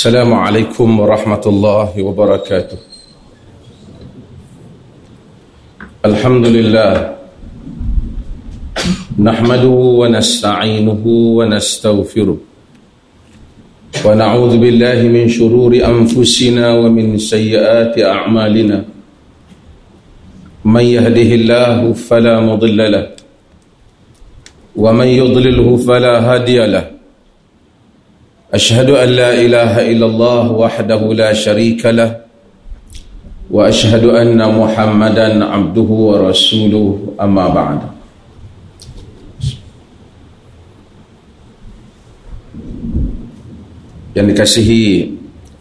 السلام عليكم ورحمة الله وبركاته. الحمد لله. نحمده ونستعينه ونستغفره. ونعوذ بالله من شرور أنفسنا ومن سيئات أعمالنا. من يهده الله فلا مضل له. ومن يضلله فلا هادي له. أشهد أن لا إله إلا الله وحده لا شريك له وأشهد أن محمدا عبده ورسوله أما بعد yang dikasihi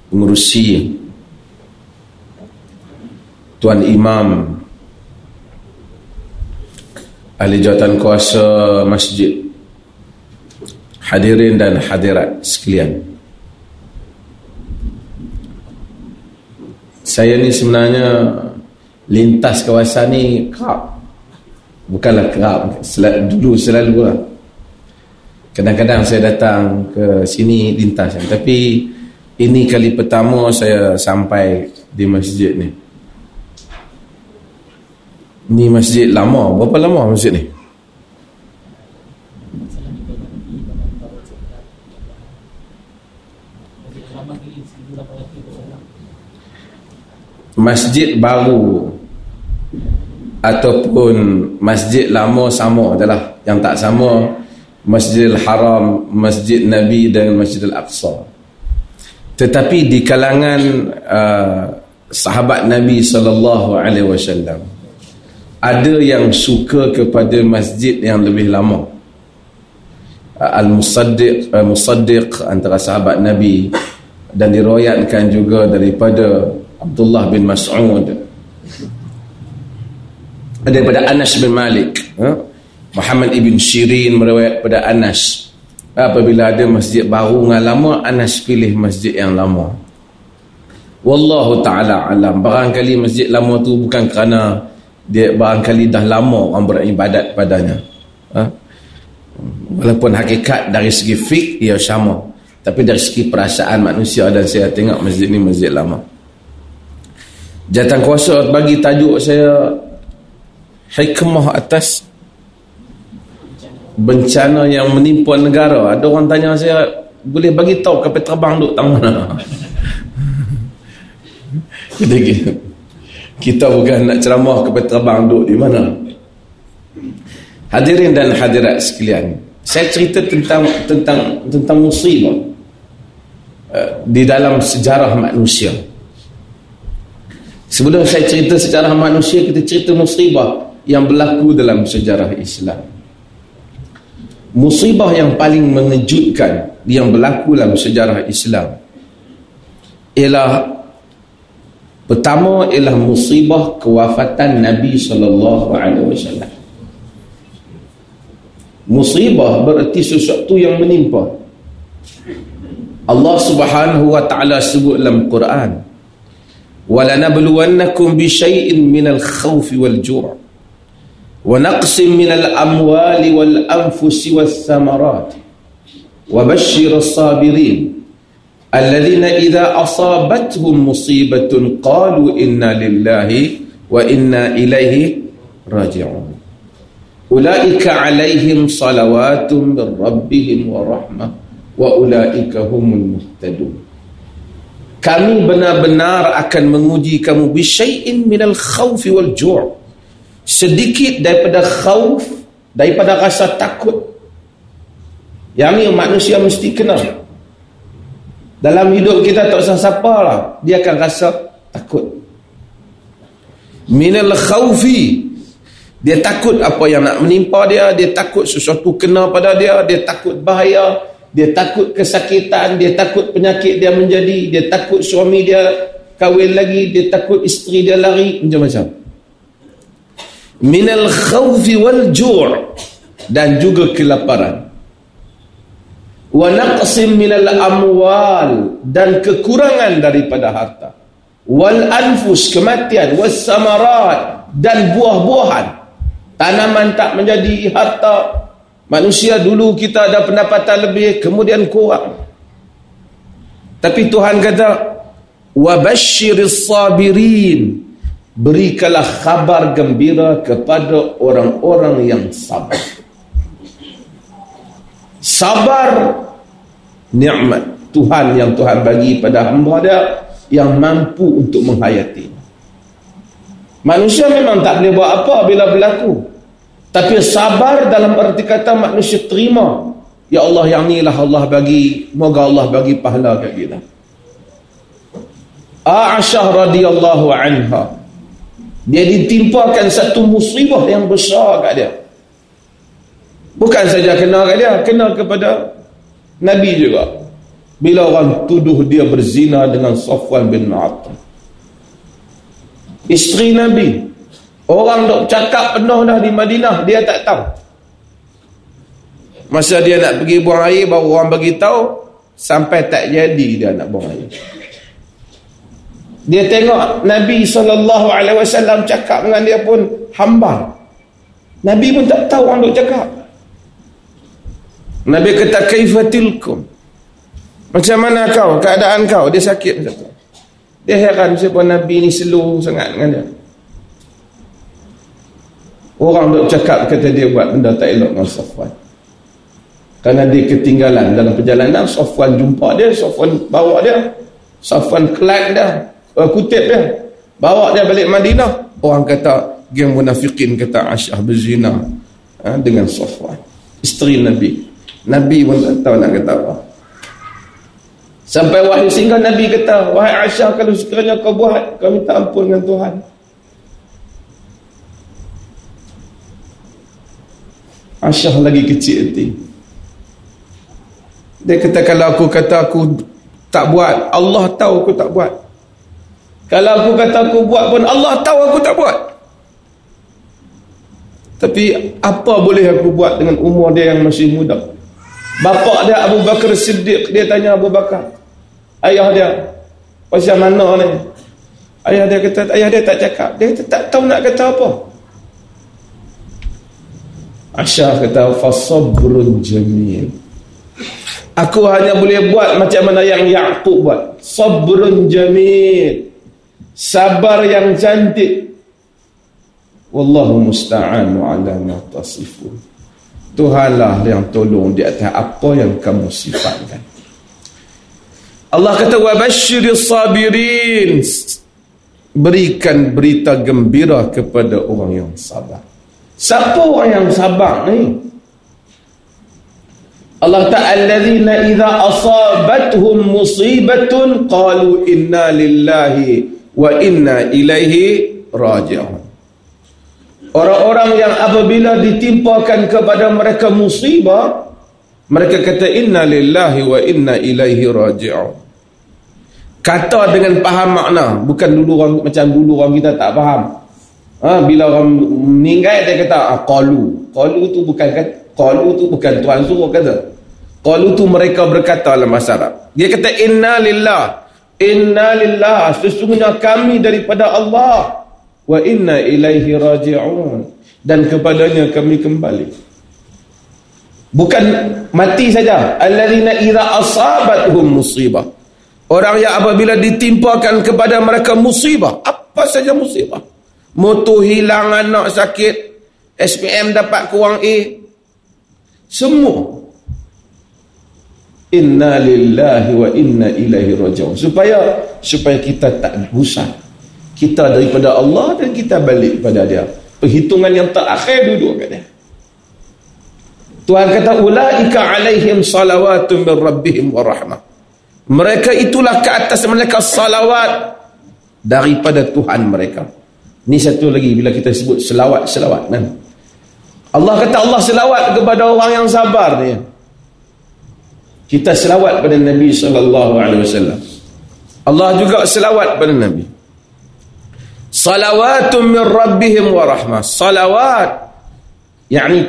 pengurusi Tuan Imam Ahli Jawatan Kuasa Masjid Hadirin dan hadirat sekalian. Saya ni sebenarnya Lintas kawasan ni kerap. Bukanlah kerap Dulu selalu lah. Kadang-kadang saya datang ke sini lintas Tapi ini kali pertama saya sampai di masjid ni. Ni masjid lama. Berapa lama masjid ni? Masjid baru Ataupun masjid lama sama adalah Yang tak sama Masjidil Haram, Masjid Nabi dan Masjidil Aqsa. Tetapi di kalangan uh, sahabat Nabi sallallahu alaihi wasallam ada yang suka kepada masjid yang lebih lama. Uh, Al-Musaddiq uh, Musaddiq antara sahabat Nabi dan diriwayatkan juga daripada Abdullah bin Mas'ud. Daripada Anas bin Malik huh? Muhammad ibn Shirin meriwayat pada Anas. Apabila ada masjid baru dengan lama Anas pilih masjid yang lama. Wallahu taala alam. Barangkali masjid lama tu bukan kerana dia barangkali dah lama orang beribadat padanya ha? walaupun hakikat dari segi fik ia sama. Tapi dari segi perasaan manusia dan saya tengok masjid ni masjid lama jatan kuasa bagi tajuk saya hikmah atas bencana yang menimpa negara. Ada orang tanya saya boleh bagi tahu kapal terbang duk tang mana? Jadi kita bukan nak ceramah kapal terbang duk di mana. Hadirin dan hadirat sekalian saya cerita tentang tentang tentang musibah uh, di dalam sejarah manusia sebelum saya cerita sejarah manusia kita cerita musibah yang berlaku dalam sejarah Islam. Musibah yang paling mengejutkan yang berlaku dalam sejarah Islam ialah pertama ialah musibah kewafatan Nabi sallallahu alaihi wasallam. Musibah bererti sesuatu yang menimpa. Allah Subhanahu wa taala sebut dalam Quran bisyai'in minal khawfi wal ju' ونقص من الأموال والأنفس والثمرات. وبشر الصابرين الذين إذا أصابتهم مصيبة قالوا إنا لله وإنا إليه راجعون. أولئك عليهم صلوات من ربهم ورحمة وأولئك هم المهتدون. Kami benar-benar akan menguji kamu bisyai'in minal khawfi wal ju' sedikit daripada khauf daripada rasa takut. Yang ni manusia mesti kenal dalam hidup kita tak usah siapa lah. Dia akan rasa takut. Minal khaufi dia takut apa yang nak menimpa dia. Dia takut sesuatu kena pada dia. Dia takut bahaya dia takut kesakitan dia takut penyakit dia menjadi dia takut suami dia kahwin lagi dia takut isteri dia lari macam-macam. Minal khawfi wal ju' dan juga kelaparan. Wa naqsim minal amwal dan kekurangan daripada harta. Wal anfus kematian was samarat dan buah-buahan. Tanaman tak menjadi harta manusia dulu kita ada pendapatan lebih kemudian kurang Tapi Tuhan kata wabashiris sabirin berikanlah khabar gembira kepada orang-orang yang sabar. Sabar nikmat Tuhan yang Tuhan bagi pada hamba dia yang mampu untuk menghayati. Manusia memang tak boleh buat apa bila berlaku. Tapi sabar dalam arti kata manusia terima Ya Allah yang ni lah Allah bagi moga Allah bagi pahala kat kita Aisyah radhiyallahu anha dia ditimpakan satu musibah yang besar kat dia. Bukan saja kena kat dia kena kepada Nabi juga. Bila orang tuduh dia berzina dengan Safwan bin Mu'attal isteri Nabi orang dok cakap penuh dah di Madinah dia tak tahu Masa dia nak pergi buang air baru orang bagi tahu sampai tak jadi dia nak buang air. Dia tengok Nabi SAW cakap dengan dia pun hamba. Nabi pun tak tahu orang duk cakap. Nabi kata kaifatilkum. Macam mana kau? Keadaan kau? Dia sakit macam tu. Dia heran siapa Nabi ni slow sangat dengan dia. Orang duk cakap kata dia buat benda tak elok dengan Safwan. Kerana dia ketinggalan dalam perjalanan Safwan jumpa dia Safwan bawa dia. Safwan kelak dia uh, kutip dia. Bawa dia balik Madinah. Orang kata geng munafikin kata Aisyah berzina ha, dengan Safwan. Isteri Nabi. Nabi pun tak tahu nak kata apa. Sampai wahyu sehingga Nabi kata wahai Aisyah kalau sekiranya kau buat kau minta ampun dengan Tuhan Aisyah lagi kecil hati dia kata kalau aku kata aku tak buat, Allah tahu aku tak buat. Kalau aku kata aku buat pun Allah tahu aku tak buat. Tapi apa boleh aku buat dengan umur dia yang masih muda? Bapa dia Abu Bakar Siddiq, dia tanya Abu Bakar. Ayah dia, pasal mana ni? Ayah dia kata, ayah dia tak cakap. Dia kata, tak tahu nak kata apa. Aisyah kata, fasabrun jamil. Aku hanya boleh buat macam mana yang Yaqub buat. Sabrun jamil. Sabar yang cantik. Wallahu musta'anu ala ma tasifun. Tuhanlah yang tolong di atas apa yang kamu sifatkan. Allah kata wa basyiris sabirin. Berikan berita gembira kepada orang yang sabar. Siapa orang yang sabar ni? Allah Ta'ala alladzina idza asabatuhum musibatun qalu inna lillahi wa inna ilaihi raji'un. Orang-orang yang apabila ditimpakan kepada mereka musibah mereka kata inna lillahi wa inna ilaihi raji'un. Kata dengan faham makna, bukan dulu orang macam dulu orang kita tak faham. Ha, bila orang meninggal dia kata ah, qalu. Qalu tu bukan Qalu tu bukan Tuhan suruh kata. Qalu tu mereka berkata dalam bahasa Arab. Dia kata inna lillah. Inna lillah. Sesungguhnya kami daripada Allah. Wa inna ilaihi raji'un. Dan kepadanya kami kembali. Bukan mati saja. Alladzina idza asabatuhum musibah. Orang yang apabila ditimpakan kepada mereka musibah, apa saja musibah. Motor hilang anak sakit, SPM dapat kurang A, semua. Inna lillahi wa inna ilaihi rajiun. Supaya supaya kita tak gusar kita daripada Allah dan kita balik pada dia. Perhitungan yang terakhir duduk kat dia. Tuhan kata ulaika alaihim salawatun min rabbihim wa rahmah. Mereka itulah ke atas mereka salawat daripada Tuhan mereka ni satu lagi bila kita sebut selawat-selawat kan Allah kata Allah selawat kepada orang yang sabar dia. Kita selawat pada Nabi sallallahu alaihi wasallam. Allah juga selawat pada Nabi. Salawatun min rabbihim wa rahmah. Salawat yakni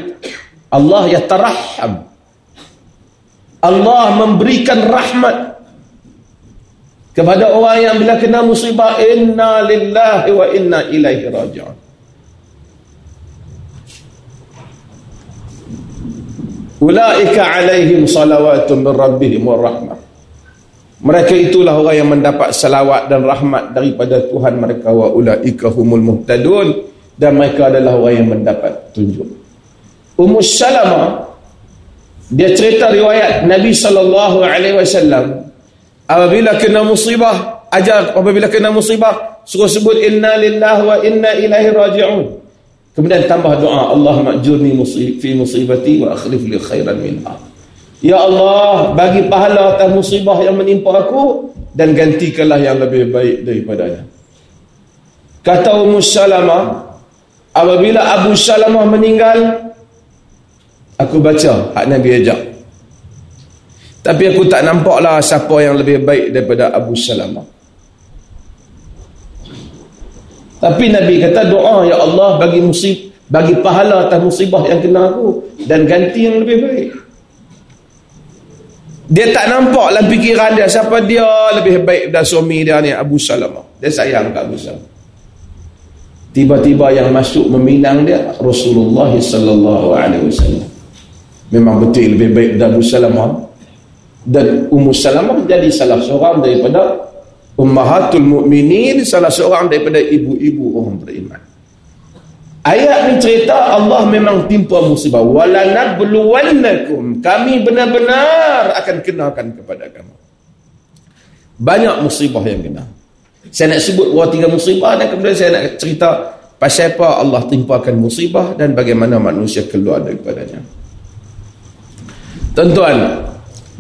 Allah yatarahham. Allah memberikan rahmat kepada orang yang bila kena musibah inna lillahi wa inna ilaihi raji'un. Ulaika alaihim salawatun min rabbihim wa rahmah. Mereka itulah orang yang mendapat salawat dan rahmat daripada Tuhan mereka wa ulaika humul muhtadun dan mereka adalah orang yang mendapat tunjuk. Ummu Salamah dia cerita riwayat Nabi sallallahu alaihi wasallam apabila kena musibah ajar apabila kena musibah suruh sebut inna lillahi wa inna ilaihi raji'un. Kemudian tambah doa Allah majurni musib fi musibati wa akhlif li khairan minha. Ya Allah, bagi pahala atas musibah yang menimpa aku dan gantikanlah yang lebih baik daripadanya. Kata Ummu Salamah, apabila Abu Salamah meninggal, aku baca hak Nabi ajak. Tapi aku tak nampaklah siapa yang lebih baik daripada Abu Salamah. Tapi Nabi kata doa ya Allah bagi musib bagi pahala atas musibah yang kena aku dan ganti yang lebih baik. Dia tak nampak dalam fikiran dia siapa dia lebih baik dari suami dia ni Abu Salamah. Dia sayang kat Abu Salamah. Tiba-tiba yang masuk meminang dia Rasulullah sallallahu alaihi wasallam. Memang betul lebih baik dari Abu Salamah. Dan Ummu Salamah jadi salah seorang daripada ummahatul mukminin, salah seorang daripada ibu-ibu orang beriman. Ayat ni cerita Allah memang timpa musibah. Walanabluwannakum. Kami benar-benar akan kenakan kepada kamu. Banyak musibah yang kena. Saya nak sebut dua tiga musibah dan kemudian saya nak cerita pasal apa Allah timpakan musibah dan bagaimana manusia keluar daripadanya. Tuan-tuan,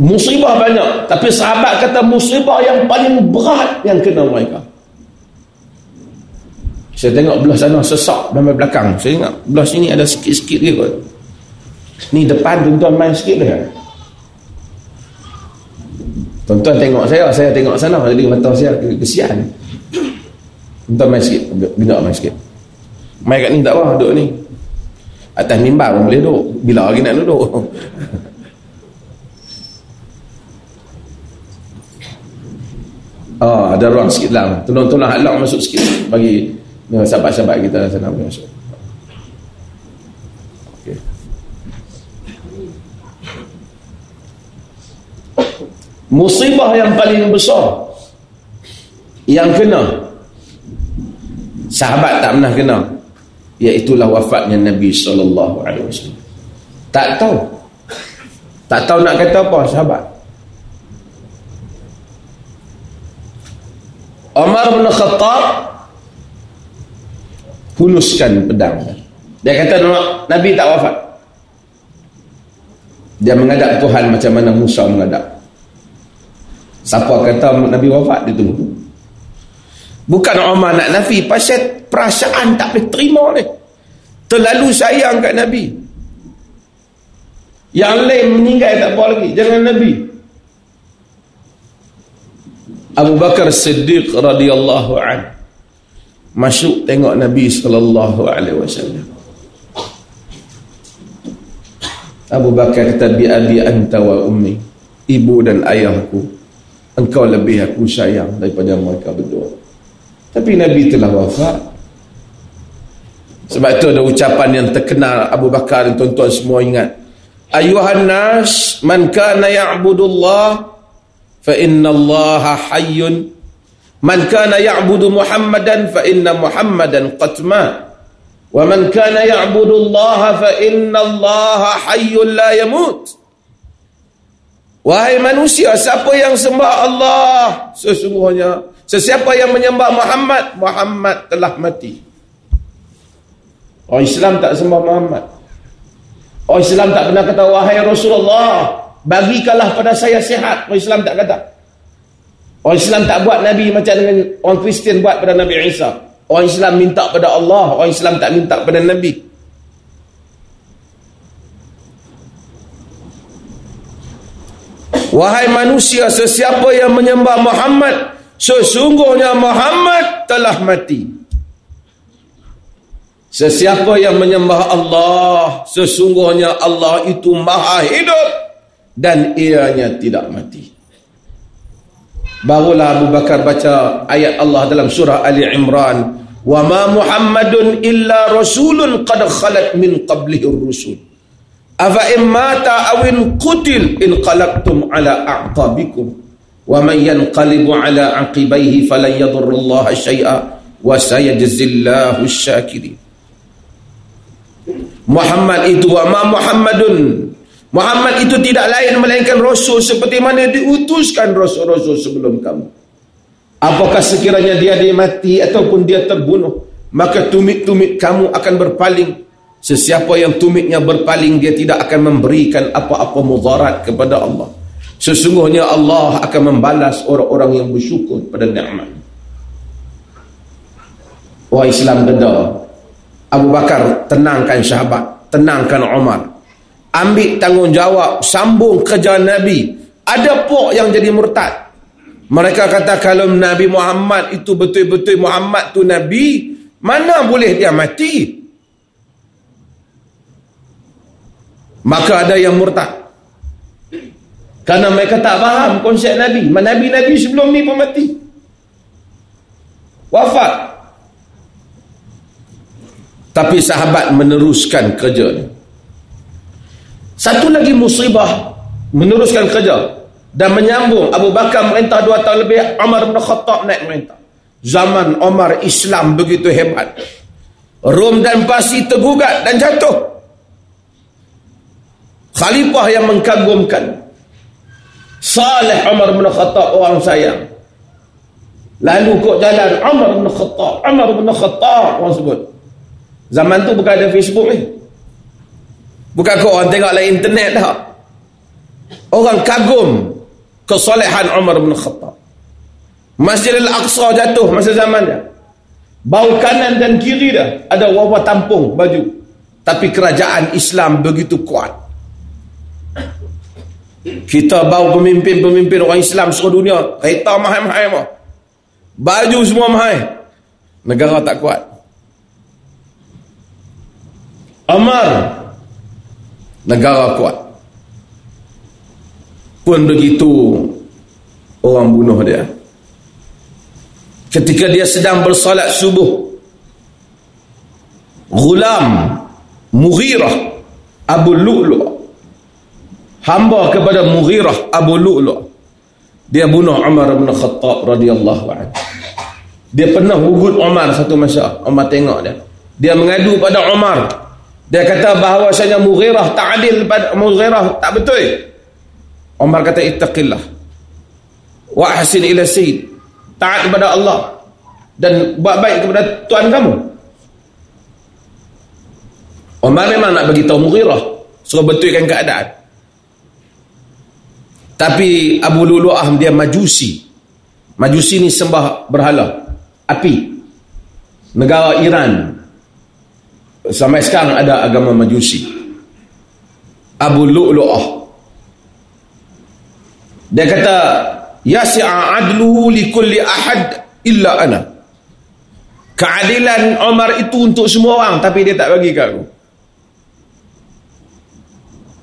musibah banyak. Tapi sahabat kata musibah yang paling berat yang kena mereka. Saya tengok belah sana sesak dalam belakang. Saya ingat belah sini ada sikit-sikit dia kot. Ni depan tuan-tuan main sikit dia. Tuan-tuan tengok saya, saya tengok sana. Jadi mata saya kesian. Tuan-tuan main sikit. Bina main sikit. Main kat ni tak apa, duduk ni. Atas mimbar pun boleh duduk. Bila lagi nak duduk? Oh, ada ruang sikit lah. Tolong-tolong halak masuk sikit. Bagi dengan sahabat-sahabat kita sana boleh masuk. Musibah yang paling besar yang kena sahabat tak pernah kena iaitulah wafatnya Nabi sallallahu alaihi wasallam. Tak tahu. Tak tahu nak kata apa sahabat. Umar bin Khattab huluskan pedang. Dia kata Nabi tak wafat. Dia menghadap Tuhan macam mana Musa menghadap siapa kata Nabi wafat dia tunggu. Bukan Umar nak nafi pasal perasaan tak boleh terima ni. Terlalu sayang kat Nabi. Yang lain meninggal tak apa lagi. Jangan Nabi Abu Bakar Siddiq radhiyallahu anhu masuk tengok Nabi sallallahu alaihi wasallam. Abu Bakar kata bi abi anta wa ummi, ibu dan ayahku, engkau lebih aku sayang daripada mereka berdua. Tapi Nabi telah wafat. Sebab itu ada ucapan yang terkenal Abu Bakar dan tuan-tuan semua ingat. Ayuhan nas man kana ya'budullah hayyun Man kana ya'budu Muhammadan fa inna Muhammadan qad Wa man kana ya'budu Allah fa inna Allah hayyul la yamut. Wahai manusia, siapa yang sembah Allah? Sesungguhnya, sesiapa yang menyembah Muhammad, Muhammad telah mati. Orang Islam tak sembah Muhammad. Orang Islam tak pernah kata, wahai Rasulullah, bagikanlah pada saya sihat. Orang Islam tak kata. Orang Islam tak buat Nabi macam dengan orang Kristian buat pada Nabi Isa. Orang Islam minta pada Allah, orang Islam tak minta pada Nabi. Wahai manusia, sesiapa yang menyembah Muhammad, sesungguhnya Muhammad telah mati. Sesiapa yang menyembah Allah, sesungguhnya Allah itu maha hidup dan ianya tidak mati. Barulah Abu Bakar baca ayat Allah dalam surah Ali Imran. Wa ma Muhammadun illa rasulun qad khalat min qablihi rusul. Afa in mata aw in qutil in qalaqtum ala a'qabikum wa man yanqalibu ala aqibaihi falan yadurrullaha syai'a wa sayajzillahu syakirin Muhammad itu wa ma Muhammadun Muhammad itu tidak lain melainkan rasul. Seperti mana diutuskan rasul-rasul sebelum kamu. Apakah sekiranya dia mati ataupun dia terbunuh maka tumit-tumit kamu akan berpaling. Sesiapa yang tumitnya berpaling dia tidak akan memberikan apa-apa mudarat kepada Allah. Sesungguhnya Allah akan membalas orang-orang yang bersyukur pada nikmat. Wah Islam gedar Abu Bakar tenangkan sahabat, tenangkan Umar. Ambil tanggungjawab, sambung kerja Nabi. Ada pok yang jadi murtad. Mereka kata kalau Nabi Muhammad itu betul-betul Muhammad tu Nabi, mana boleh dia mati? Maka ada yang murtad. Karena mereka tak faham konsep Nabi. Nabi-Nabi sebelum ni pun mati. Wafat. Tapi sahabat meneruskan kerja ni. Satu lagi musibah meneruskan kerja dan menyambung Abu Bakar merintah dua tahun lebih Umar bin Khattab naik merintah. Zaman Umar Islam begitu hebat. Rom dan Pasi tergugat dan jatuh. Khalifah yang mengkagumkan. Saleh Umar bin Khattab orang sayang. Lalu kok jalan Umar bin Khattab, Umar bin Khattab orang sebut. Zaman tu bukan ada Facebook ni. Bukan kau orang tengok lah internet dah. Orang kagum kesolehan Umar bin Khattab. Masjid Al-Aqsa jatuh masa zaman dia. Bau kanan dan kiri dah ada wabah tampung baju. Tapi kerajaan Islam begitu kuat. Kita bau pemimpin-pemimpin orang Islam seluruh dunia. Kereta mahal-mahal. Baju semua mahal. Negara tak kuat. Umar negara kuat. Pun begitu orang bunuh dia. Ketika dia sedang bersolat subuh gulam Mughirah Abu Lu'lu' hamba kepada Mughirah Abu Lu'lu' dia bunuh Umar bin Khattab radhiyallahu anhu. Dia pernah ugut Umar satu masa. Umar tengok dia. Dia mengadu pada Umar dia kata bahawasanya Mughirah tak adil pada Mughirah tak betul. Umar kata ittaqillah. Wa ahsin ila sayyid. Taat kepada Allah dan buat baik kepada tuan kamu. Umar memang nak bagi tahu Mughirah suruh betulkan keadaan. Tapi Abu Lulu'ah dia majusi. Majusi ni sembah berhala. Api. Negara Iran sampai sekarang ada agama majusi. Abu Lu'lu'ah. Dia kata yasi'a adluhu li kulli ahad illa ana. Keadilan Umar itu untuk semua orang tapi dia tak bagi kat aku.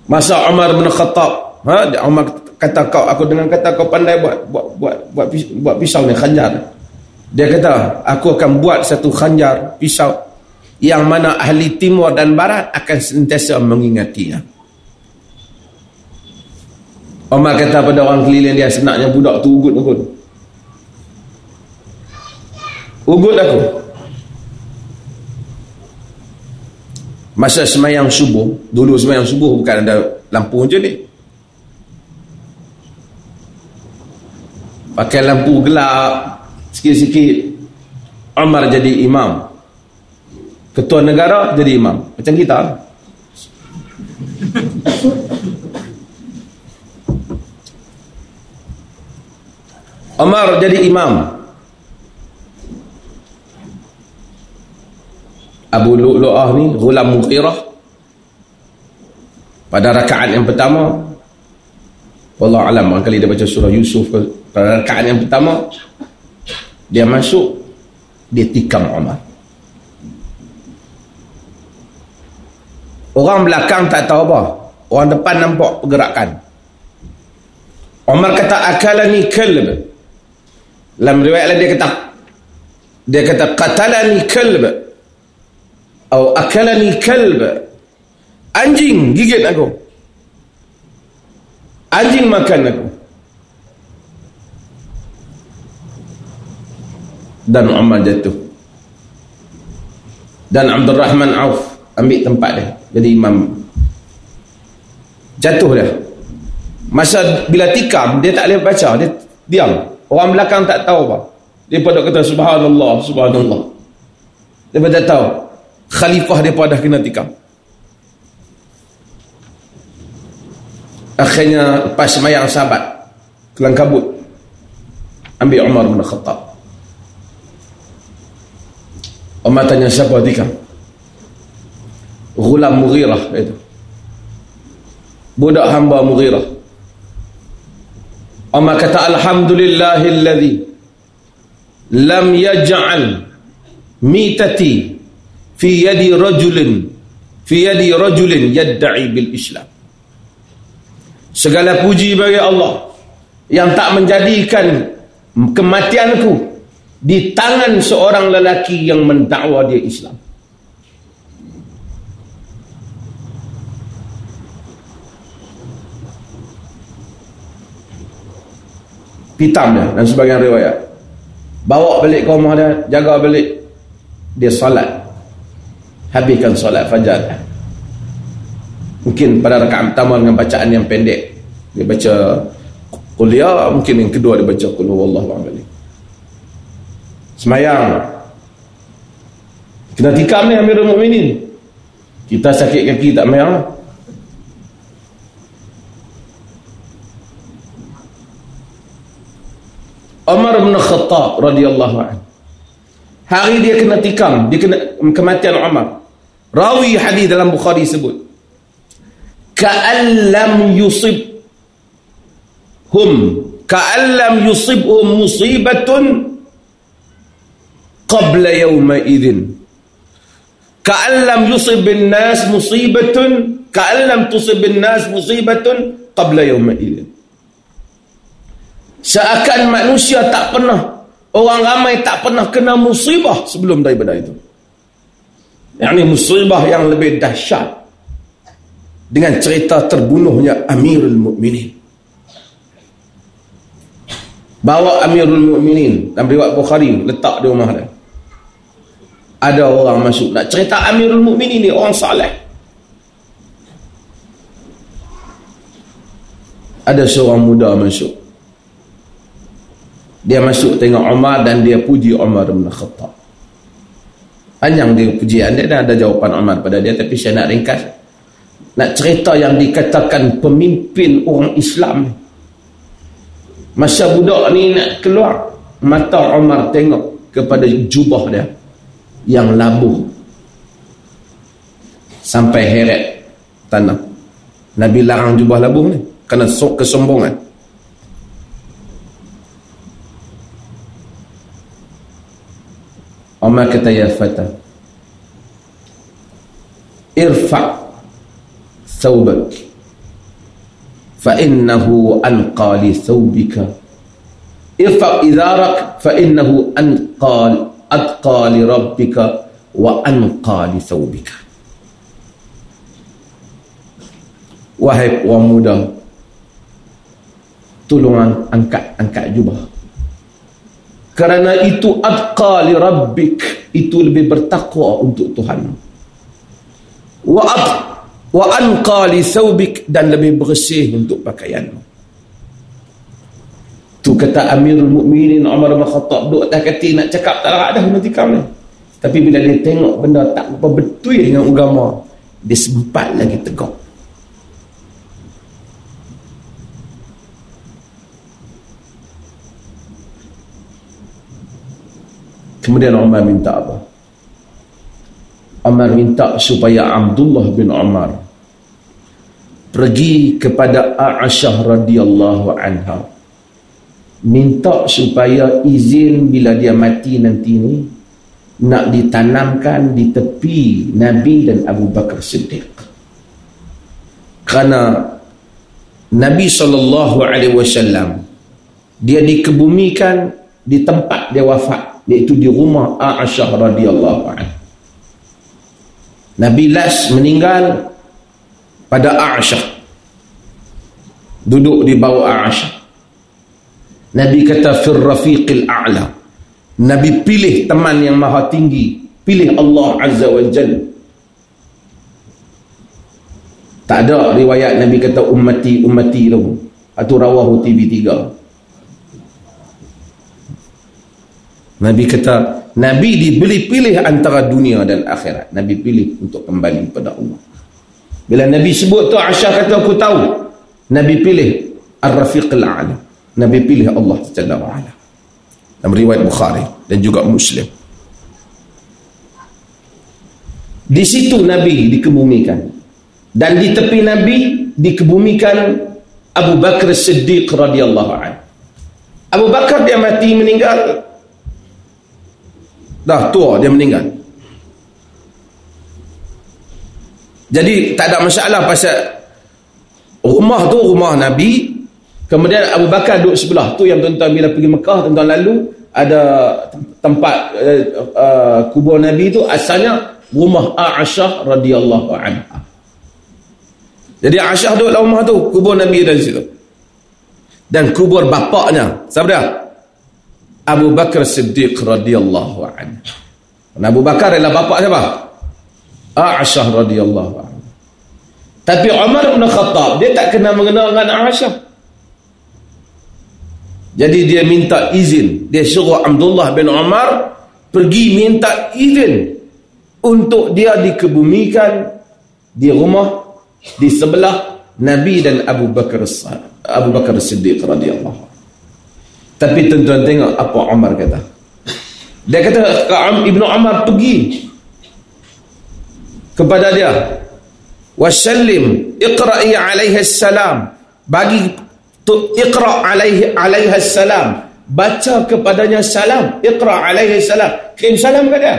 Masa Umar bin Khattab ha Umar kata kau aku dengan kata kau pandai buat buat buat buat, buat pisau ni khanjar. Dia kata aku akan buat satu khanjar pisau yang mana ahli timur dan barat akan sentiasa mengingatinya. Omar kata pada orang keliling dia senaknya budak tu ugut aku. Ugut aku. Masa semayang subuh, dulu semayang subuh bukan ada lampu je ni. Pakai lampu gelap sikit-sikit. Omar jadi imam ketua negara jadi imam. Macam kita. Umar jadi imam. Abu Lu'lu'ah ni Ghulam Mukhirah pada rakaat yang pertama Allah alam kali dia baca surah Yusuf pada rakaat yang pertama dia masuk dia tikam Umar Orang belakang tak tahu apa. Orang depan nampak pergerakan. Umar kata akalani kalb. Dalam riwayat lain dia kata dia kata qatalani kalb. Atau akalani kalb. Anjing gigit aku. Anjing makan aku. dan Umar jatuh dan Abdul Rahman Auf ambil tempat dia jadi imam. Jatuh dia. Masa bila tikam dia tak boleh baca dia diam. Orang belakang tak tahu apa. Dia pada kata subhanallah subhanallah. Dia pada tahu. Khalifah dia pada kena tikam. Akhirnya pas semayang sahabat kelang kabut ambil Umar bin Khattab. Umar tanya siapa tikam Ghulam Mughirah itu. Budak hamba Mughirah. Umar kata alhamdulillahilladzi lam yaj'al mitati fi yadi rajulin fi yadi rajulin yad'i bil islam. Segala puji bagi Allah yang tak menjadikan kematianku di tangan seorang lelaki yang mendakwa dia Islam pitam dia dan sebagian riwayat. Bawa balik ke rumah dia jaga balik. Dia solat. Habiskan solat fajar. Mungkin pada rakaat pertama dengan bacaan yang pendek. Dia baca kuliah mungkin yang kedua dia baca kul huwallahu ahad. Semayang. Kena tikam ni Amirul Mukminin. Kita sakit kaki tak mayang Umar bin Khattab radhiyallahu anhu. Hari dia kena tikam, dia kena kematian Umar. Rawi hadis dalam Bukhari sebut. Ka'allam yusib hum ka'allam yusibhum musibatun qabla yawma idhin. Ka'allam yusib bin nas musibatun ka'allam tusib bin nas musibatun qabla yawma idhin seakan manusia tak pernah orang ramai tak pernah kena musibah sebelum daripada itu. Yang ini musibah yang lebih dahsyat. Dengan cerita terbunuhnya Amirul Mukminin. Bawa Amirul Mukminin dalam riwayat Bukhari letak di rumah dia. Ada orang masuk nak cerita Amirul Mukminin ni orang saleh. Ada seorang muda masuk dia masuk tengok Umar dan dia puji Umar bin Khattab. Panjang dia pujian dia dan ada jawapan Umar pada dia tapi saya nak ringkas. Nak cerita yang dikatakan pemimpin orang Islam. Masa budak ni nak keluar, mata Umar tengok kepada jubah dia yang labuh. Sampai heret tanah. Nabi larang jubah labuh ni kerana kesombongan. Umar kata ya fata irfa thawbak fa innahu anqa li thawbika irfa idharak fa innahu anqa atqa li rabbika wa anqa li thawbika wahai puan muda tolong angkat angkat jubah kerana itu abqa li rabbik. Itu lebih bertakwa untuk Tuhan. Wa ab wa anqa li thawbik dan lebih bersih untuk pakaianmu. Tu kata Amirul Mukminin Umar bin Khattab. Duk atas kaki nak cakap tak ada nanti kamu tapi bila dia tengok benda tak apa betul dengan agama dia sempat lagi tegak Kemudian Umar minta apa? Umar minta supaya Abdullah bin Umar pergi kepada Aisyah radhiyallahu anha. Minta supaya izin bila dia mati nanti ni nak ditanamkan di tepi Nabi dan Abu Bakar Siddiq. Kerana Nabi SAW dia dikebumikan di tempat dia wafat iaitu di rumah Aisyah radhiyallahu anha. Nabi Las meninggal pada Aisyah. Duduk di bawah Aisyah. Nabi kata fir rafiqil a'la. Nabi pilih teman yang maha tinggi pilih Allah Azza wa Jal tak ada riwayat Nabi kata ummati ummati tu atau rawahu TV3 Nabi kata Nabi dibeli pilih antara dunia dan akhirat. Nabi pilih untuk kembali kepada Allah. Bila Nabi sebut tu Aisyah kata aku tahu. Nabi pilih Ar-Rafiq Al-A'la Nabi pilih Allah Jalla wa'ala. Dalam riwayat Bukhari dan juga Muslim. Di situ Nabi dikebumikan. Dan di tepi Nabi dikebumikan Abu Bakar Siddiq radhiyallahu anhu. Abu Bakar dia mati meninggal dah tua dia meninggal jadi tak ada masalah pasal rumah tu rumah Nabi Kemudian Abu Bakar duduk sebelah. tu yang tuan-tuan bila pergi Mekah tuan-tuan lalu ada tempat uh, uh, kubur Nabi tu asalnya rumah Aisyah radhiyallahu anha. Jadi Aisyah duduk dalam rumah tu, kubur Nabi dari situ. Dan kubur bapaknya, siapa dia? Abu Bakar Siddiq radhiyallahu anhu. Abu Bakar adalah bapak siapa? Aisyah radhiyallahu anha. Tapi Umar bin Khattab dia tak kenal mengenal dengan Aisyah. Jadi dia minta izin. Dia suruh Abdullah bin Umar pergi minta izin untuk dia dikebumikan di rumah di sebelah Nabi dan Abu Bakar Abu Bakar Siddiq radhiyallahu. Tapi tuan-tuan tengok apa Umar kata. Dia kata Ibnu Umar pergi kepada dia. Wasallim iqra'i alaihi salam bagi tu iqra alaihi alaihi salam baca kepadanya salam iqra alaihi salam kirim salam kepada dia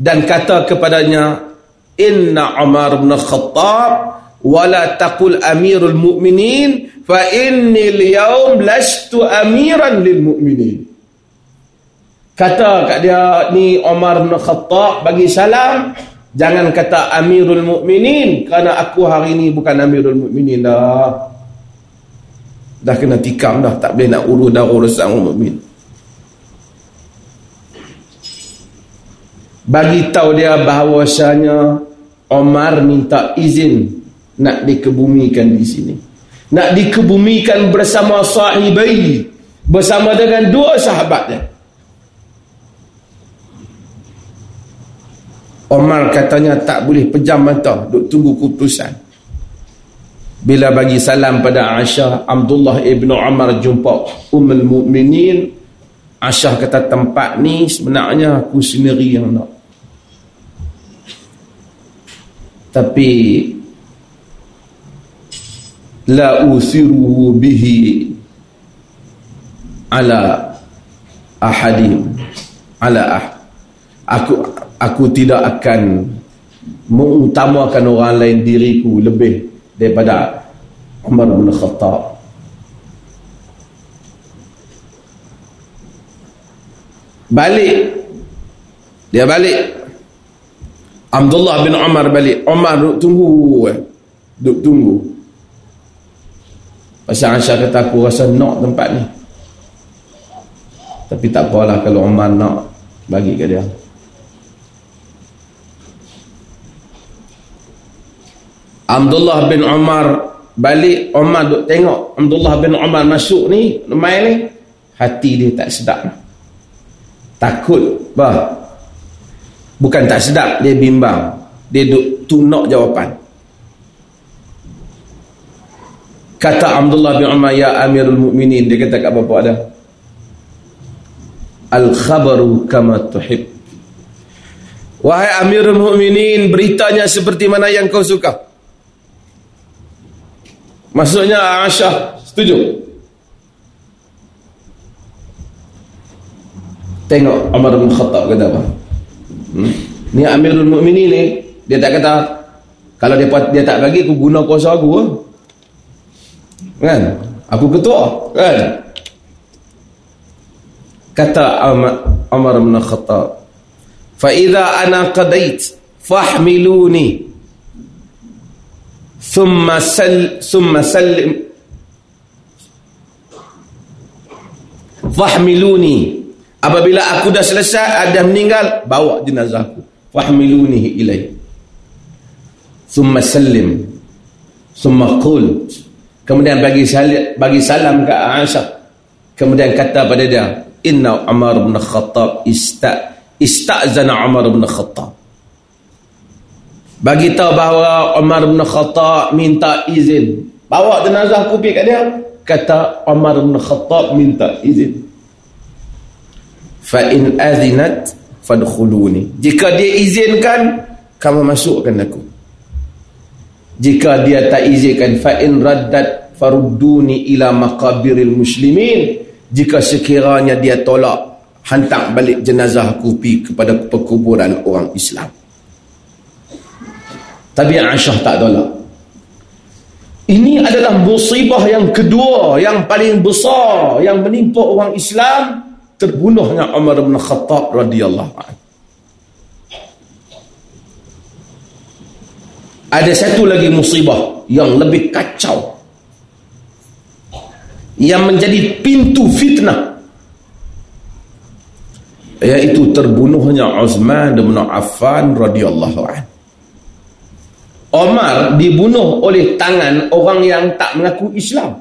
dan kata kepadanya inna umar bin khattab wala taqul amirul mu'minin fa inni al-yawm lastu amiran lil mu'minin kata kat dia ni Umar bin Khattab bagi salam Jangan kata Amirul Mukminin kerana aku hari ini bukan Amirul Mukminin dah. Dah kena tikam dah, tak boleh nak urus dah urusan mukmin. Bagi tahu dia bahawasanya Omar minta izin nak dikebumikan di sini. Nak dikebumikan bersama sahibai, bersama dengan dua sahabatnya. Omar katanya tak boleh pejam mata duk tunggu keputusan bila bagi salam pada Aisyah Abdullah ibn Umar jumpa Ummul Mukminin Aisyah kata tempat ni sebenarnya aku sendiri yang nak tapi la usiru bihi ala ahadim ala ah. Aku aku tidak akan mengutamakan orang lain diriku lebih daripada Umar bin Khattab. Balik. Dia balik. Abdullah bin Umar balik. Umar duduk tunggu eh. duduk tunggu pasal Aisyah kata aku rasa nak tempat ni. Tapi tak apalah kalau Umar nak bagi ke dia. Abdullah bin Umar balik Umar duk tengok Abdullah bin Umar masuk ni main ni hati dia tak sedap. Takut bah. Bukan tak sedap dia bimbang. Dia duk tunak jawapan kata Abdullah bin Umar ya Amirul Mukminin dia kata kat bapa ada al khabaru kama tuhib wahai Amirul Mukminin beritanya seperti mana yang kau suka Maksudnya Aisyah setuju. Tengok Umar bin Khattab kata apa? Hmm? Ni Amirul Mukminin ni, dia tak kata kalau dia dia tak bagi aku guna kuasa aku ah kan? Aku ketua kan? Kata Umar bin Khattab fa idza ana qadait fahmiluni. Thumma sal thumma sallim. Fahmiluni. Apabila aku dah selesai ah, ada meninggal bawa jenazahku fahmiluni ilai thumma sallim. Thumma kult kemudian bagi salam bagi salam ke Aisyah. Kemudian kata pada dia inna Umar bin Khattab ista istazana Umar bin Khattab. Bagi tahu bahawa Umar bin Khattab minta izin. Bawa jenazah pergi kat dia. Kata Umar bin Khattab minta izin. Fa in azinat fadkhuluni. Jika dia izinkan kamu masukkan aku jika dia tak izinkan fa in raddat farudduni ila maqabiril muslimin. Jika sekiranya dia tolak hantar balik jenazah aku pi kepada perkuburan orang Islam. Tapi Aisyah tak tolak. Ini adalah musibah yang kedua yang paling besar yang menimpa orang Islam terbunuhnya Umar bin Khattab radhiyallahu anhu ada satu lagi musibah yang lebih kacau. Yang menjadi pintu fitnah. Iaitu terbunuhnya Uthman bin Affan radhiyallahu anhu Omar dibunuh oleh tangan orang yang tak mengaku Islam.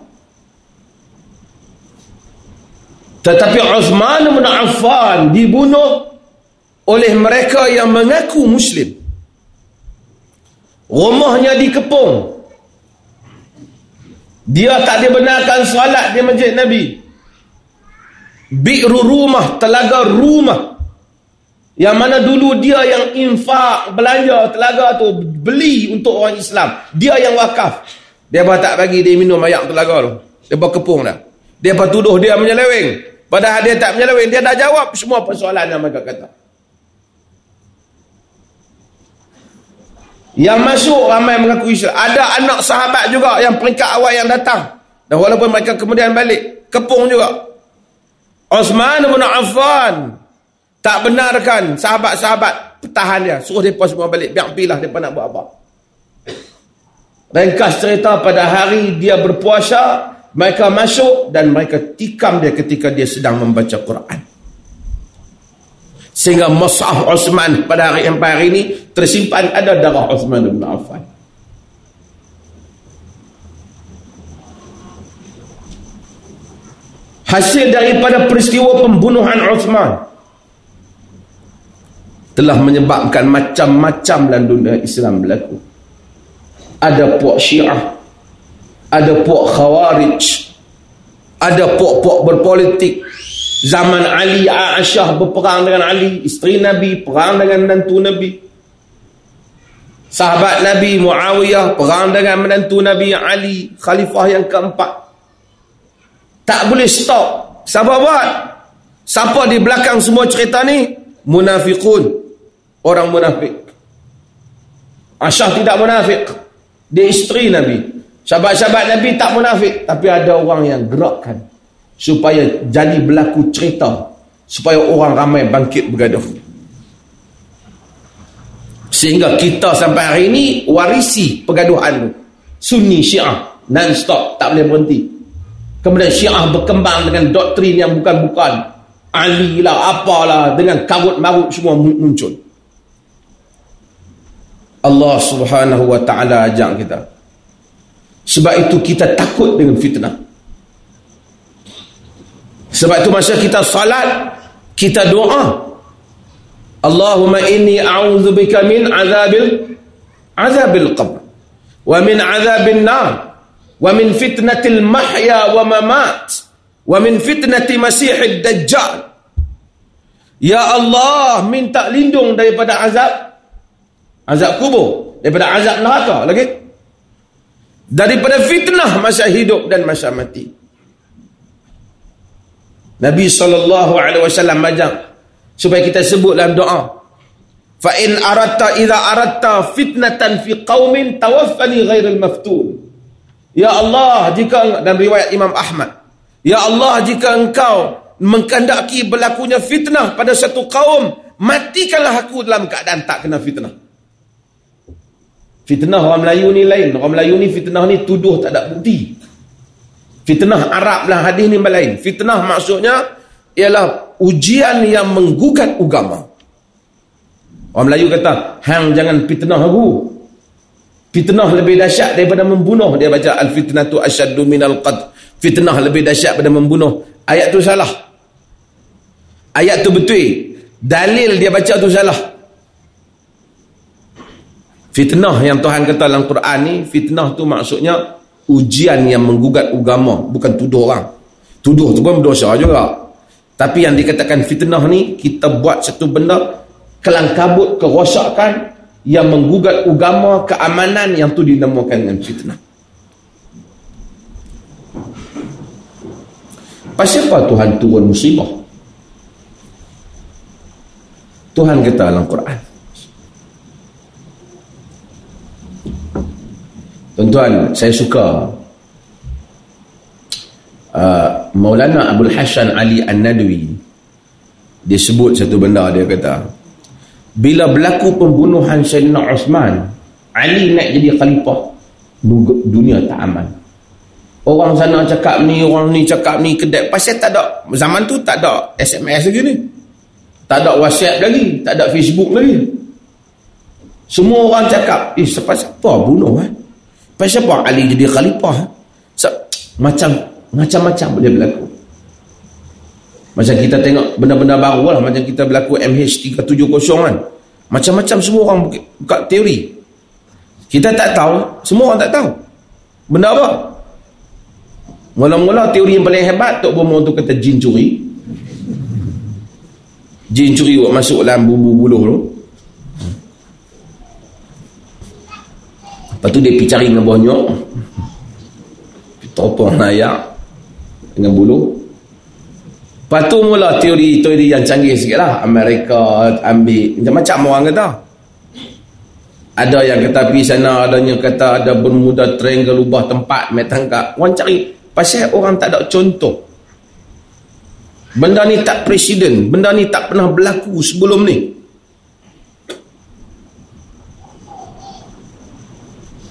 Tetapi Uthman bin Affan dibunuh oleh mereka yang mengaku Muslim rumahnya dikepung dia tak dibenarkan solat di masjid Nabi. Bi'ru rumah telaga rumah. Yang mana dulu dia yang infak belanja telaga tu beli untuk orang Islam. Dia yang wakaf. Dia pun tak bagi dia minum ayak telaga tu. Dia pun kepung dah. Dia pun tuduh dia menyeleweng padahal dia tak menyeleweng dia dah jawab semua persoalan yang mereka kata Yang masuk ramai mengaku Islam. Ada anak sahabat juga yang peringkat awal yang datang. Dan walaupun mereka kemudian balik. Kepung juga. Osman bin Affan. Tak benarkan sahabat-sahabat pertahan dia. Suruh mereka semua balik. Biar pilih mereka nak buat apa. Ringkas cerita pada hari dia berpuasa. Mereka masuk dan mereka tikam dia ketika dia sedang membaca Quran sehingga Mus'af Osman pada hari yang hari ini tersimpan ada darah Osman bin Affan. Hasil daripada peristiwa pembunuhan Osman telah menyebabkan macam-macam dalam dunia Islam berlaku. Ada puak syiah ada puak khawarij ada puak-puak berpolitik Zaman Ali Aisyah berperang dengan Ali, isteri Nabi perang dengan menantu Nabi. Sahabat Nabi Muawiyah perang dengan menantu Nabi Ali, khalifah yang keempat. Tak boleh stop. Siapa buat? Siapa di belakang semua cerita ni? Munafiqun. Orang munafik. Aisyah tidak munafik. Dia isteri Nabi. Sahabat-sahabat Nabi tak munafik. Tapi ada orang yang gerakkan supaya jadi berlaku cerita. Supaya orang ramai bangkit bergaduh. Sehingga kita sampai hari ini warisi pergaduhan. Sunni syiah non-stop tak boleh berhenti. Kemudian syiah berkembang dengan doktrin yang bukan-bukan. Ali lah apalah dengan karut marut semua muncul. Allah subhanahu wa ta'ala ajak kita. Sebab itu kita takut dengan fitnah sebab itu masa kita salat kita doa. Allahumma inni a'udzubika min azabil azabil qabr wa min azabil nar wa min fitnatil mahya wa mamat wa min fitnati masihid dajjal. Ya Allah minta lindung daripada azab azab kubur daripada azab neraka lagi. Daripada fitnah masa hidup dan masa mati Nabi sallallahu alaihi wasallam ajak supaya kita sebut dalam doa. Fa in aratta idza aratta fitnatan fi qaumin tawaffani ghairil maftun. Ya Allah jika dan riwayat Imam Ahmad. Ya Allah jika engkau mengkandaki berlakunya fitnah pada satu kaum, matikanlah aku dalam keadaan tak kena fitnah. Fitnah orang Melayu ni lain. Orang Melayu ni fitnah ni tuduh tak ada bukti. Fitnah Arab lah hadis ni lain. Fitnah maksudnya ialah ujian yang menggugat agama. Orang Melayu kata, hang jangan fitnah aku. Fitnah lebih dahsyat daripada membunuh. Dia baca al-fitnah tu asyaddu minal qad. Fitnah lebih dahsyat daripada membunuh. Ayat tu salah. Ayat tu betul. Dalil dia baca tu salah. Fitnah yang Tuhan kata dalam Quran ni, fitnah tu maksudnya ujian yang menggugat agama, bukan tuduh orang. Tuduh tu pun berdosa juga. Tapi yang dikatakan fitnah ni, kita buat satu benda kelang kabut kerosakan yang menggugat agama keamanan yang tu dinamakan dengan fitnah. Pasal apa Tuhan turun musibah? Tuhan kata dalam Quran. Tuan-tuan, saya suka uh, Maulana Abdul Hasan Ali An-Nadwi dia sebut satu benda dia kata bila berlaku pembunuhan Sayyidina Osman Ali naik jadi khalifah dunia tak aman. Orang sana cakap ni orang ni cakap ni kedek pasal tak ada zaman tu tak ada SMS lagi ni. Tak ada whatsapp lagi tak ada facebook lagi. Semua orang cakap eh siapa bunuh eh pasal apa Ali jadi khalifah eh? macam macam-macam boleh berlaku macam kita tengok benda-benda baru lah. Macam kita berlaku MH370 kan. Macam-macam semua orang buka teori. Kita tak tahu. Semua orang tak tahu. Benda apa? Mula-mula teori yang paling hebat Tok Bomo tu kata jin curi. Jin curi masuk dalam bumbu buluh tu. Lepas tu dia pergi cari dengan bonyok. Topong ayak dengan buluh. Lepas tu mula teori-teori yang canggih sikit lah. Amerika ambil macam-macam orang kata. Ada yang kata pergi sana, ada yang kata ada bermuda triangle ubah tempat, main tangkap. Orang cari, pasal orang tak ada contoh. Benda ni tak presiden, benda ni tak pernah berlaku sebelum ni.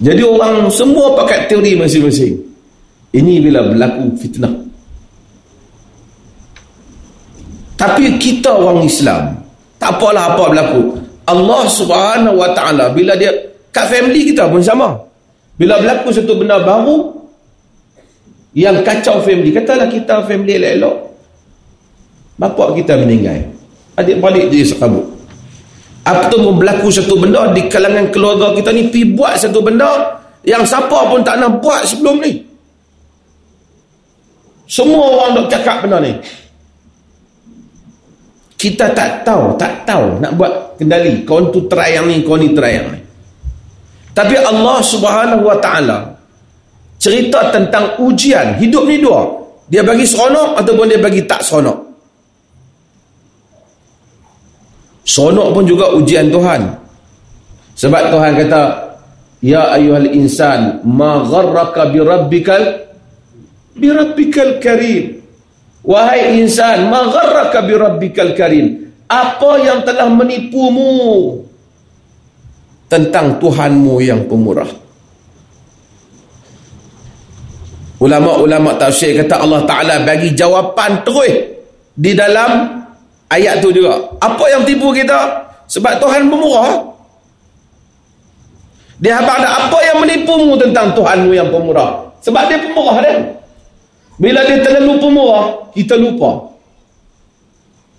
Jadi orang semua pakai teori masing-masing. Ini bila berlaku fitnah. Tapi kita orang Islam, tak apalah apa berlaku. Allah Subhanahu Wa Taala bila dia kat family kita pun sama. Bila berlaku satu benda baru yang kacau family, katalah kita family elok-elok. Bapak kita meninggal. Adik-beradik dia sekabut. Apa tu berlaku satu benda di kalangan keluarga kita ni pi buat satu benda yang siapa pun tak nak buat sebelum ni. Semua orang dok cakap benda ni. Kita tak tahu, tak tahu nak buat kendali. Kau tu try yang ni, kau ni try yang ni. Tapi Allah subhanahu wa ta'ala cerita tentang ujian. Hidup ni dua. Dia bagi seronok ataupun dia bagi tak seronok. Seronok pun juga ujian Tuhan. Sebab Tuhan kata, Ya ayuhal insan, ma gharraka bi rabbikal bi rabbikal karim. Wahai insan, magharraka bi rabbikal karim. Apa yang telah menipumu tentang Tuhanmu yang pemurah? Ulama-ulama tafsir kata Allah Taala bagi jawapan terus di dalam ayat tu juga. Apa yang tipu kita? Sebab Tuhan pemurah. Dia ada apa yang menipumu tentang Tuhanmu yang pemurah? Sebab dia pemurah dia. Bila dia terlalu pemurah, kita lupa.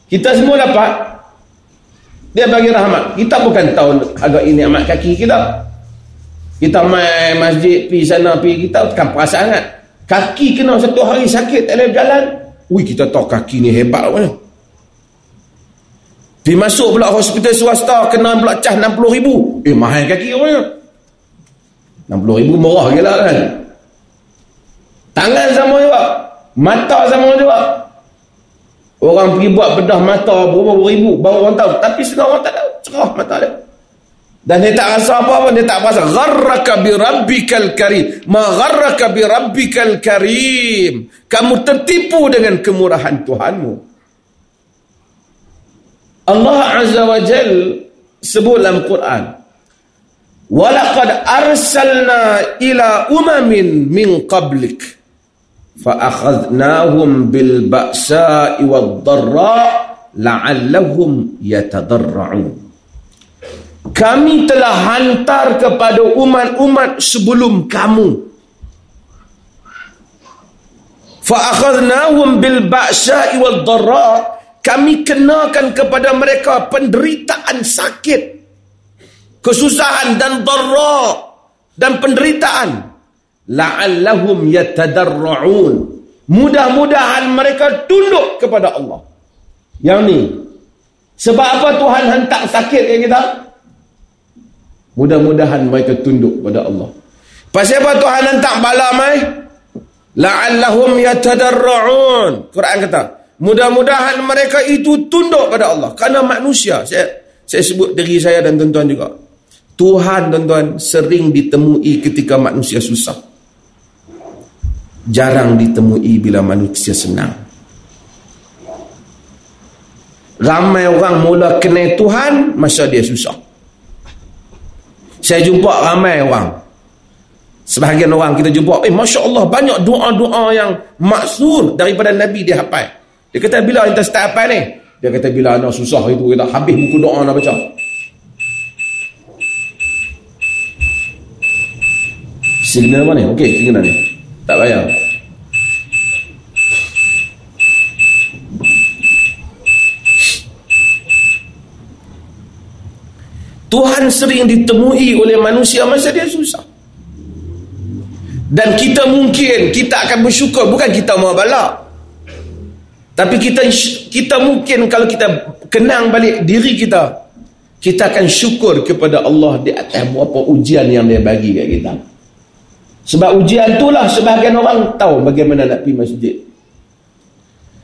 Kita semua dapat. Dia bagi rahmat. Kita bukan tahu agak ini amat kaki kita. Kita main masjid, pergi sana, pergi. Kita bukan perasaan sangat. Kaki kena satu hari sakit, tak boleh jalan. Ui, kita tahu kaki ni hebat mana. Pergi masuk pula hospital swasta, kena pula cah 60 ribu. Eh, mahal kaki mana? 60 ribu murah gila kan? Tangan sama juga. Mata sama juga. Orang pergi buat bedah mata berapa ribu. Baru orang tahu. Tapi sedang orang tak tahu. Cerah mata dia. Dan dia tak rasa apa-apa. Dia tak rasa. Gharraka bi rabbikal karim. Ma gharraka bi rabbikal karim. Kamu tertipu dengan kemurahan Tuhanmu. Allah Azza wa Jal sebut dalam Quran Walaqad arsalna ila umamin min qablik fa akhadnahum bil ba'sa'i wad-dharra la'allahum yatadarra'un. Kami telah hantar kepada umat-umat sebelum kamu. Fa akhadnahum bil ba'sa'i wad-dharra' kami kenakan kepada mereka penderitaan sakit kesusahan dan darra dan penderitaan. La'allahum yatadarra'un. Mudah-mudahan mereka tunduk kepada Allah. Yang ni sebab apa Tuhan hantar sakit ke kita? Mudah-mudahan mereka tunduk kepada Allah. Pasal apa Tuhan hantar bala mai? La'allahum yatadarra'un. Quran kata mudah-mudahan mereka itu tunduk kepada Allah kerana manusia saya saya sebut diri saya dan tuan-tuan juga Tuhan tuan-tuan sering ditemui ketika manusia susah jarang ditemui bila manusia senang. Ramai orang mula kenal Tuhan masa dia susah. Saya jumpa ramai orang. Sebahagian orang kita jumpa, eh Masya Allah banyak doa-doa yang maksud daripada Nabi dia hafal. Dia kata bila kita start hafal ni? Dia kata bila nak susah itu kita habis buku doa nak baca. Signal mana? Okey, signal ni. Tak payah. Tuhan sering ditemui oleh manusia masa dia susah. Dan kita mungkin kita akan bersyukur bukan kita mau bala. Tapi kita kita mungkin kalau kita kenang balik diri kita kita akan syukur kepada Allah di atas apa ujian yang dia bagi kat kita. Sebab ujian itulah sebahagian orang tahu bagaimana nak pergi masjid.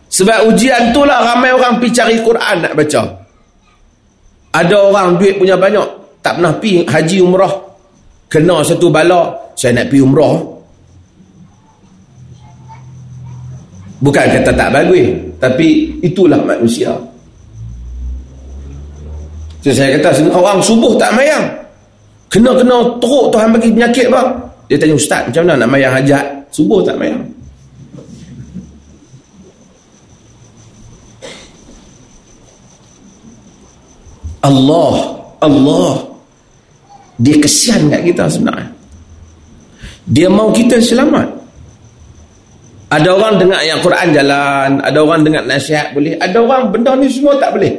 Sebab ujian itulah ramai orang pergi cari Quran nak baca. Ada orang duit punya banyak, tak pernah pergi haji umrah. Kena satu bala, saya nak pergi umrah. Bukan kata tak bagus, tapi itulah manusia. So, saya kata orang subuh tak mayang. Kena-kena teruk Tuhan bagi penyakit bang. Dia tanya ustaz macam mana nak mayang hajat? Subuh tak mayang. Allah Allah dia kesian kat kita sebenarnya dia mau kita selamat ada orang dengar yang Quran jalan ada orang dengar nasihat boleh ada orang benda ni semua tak boleh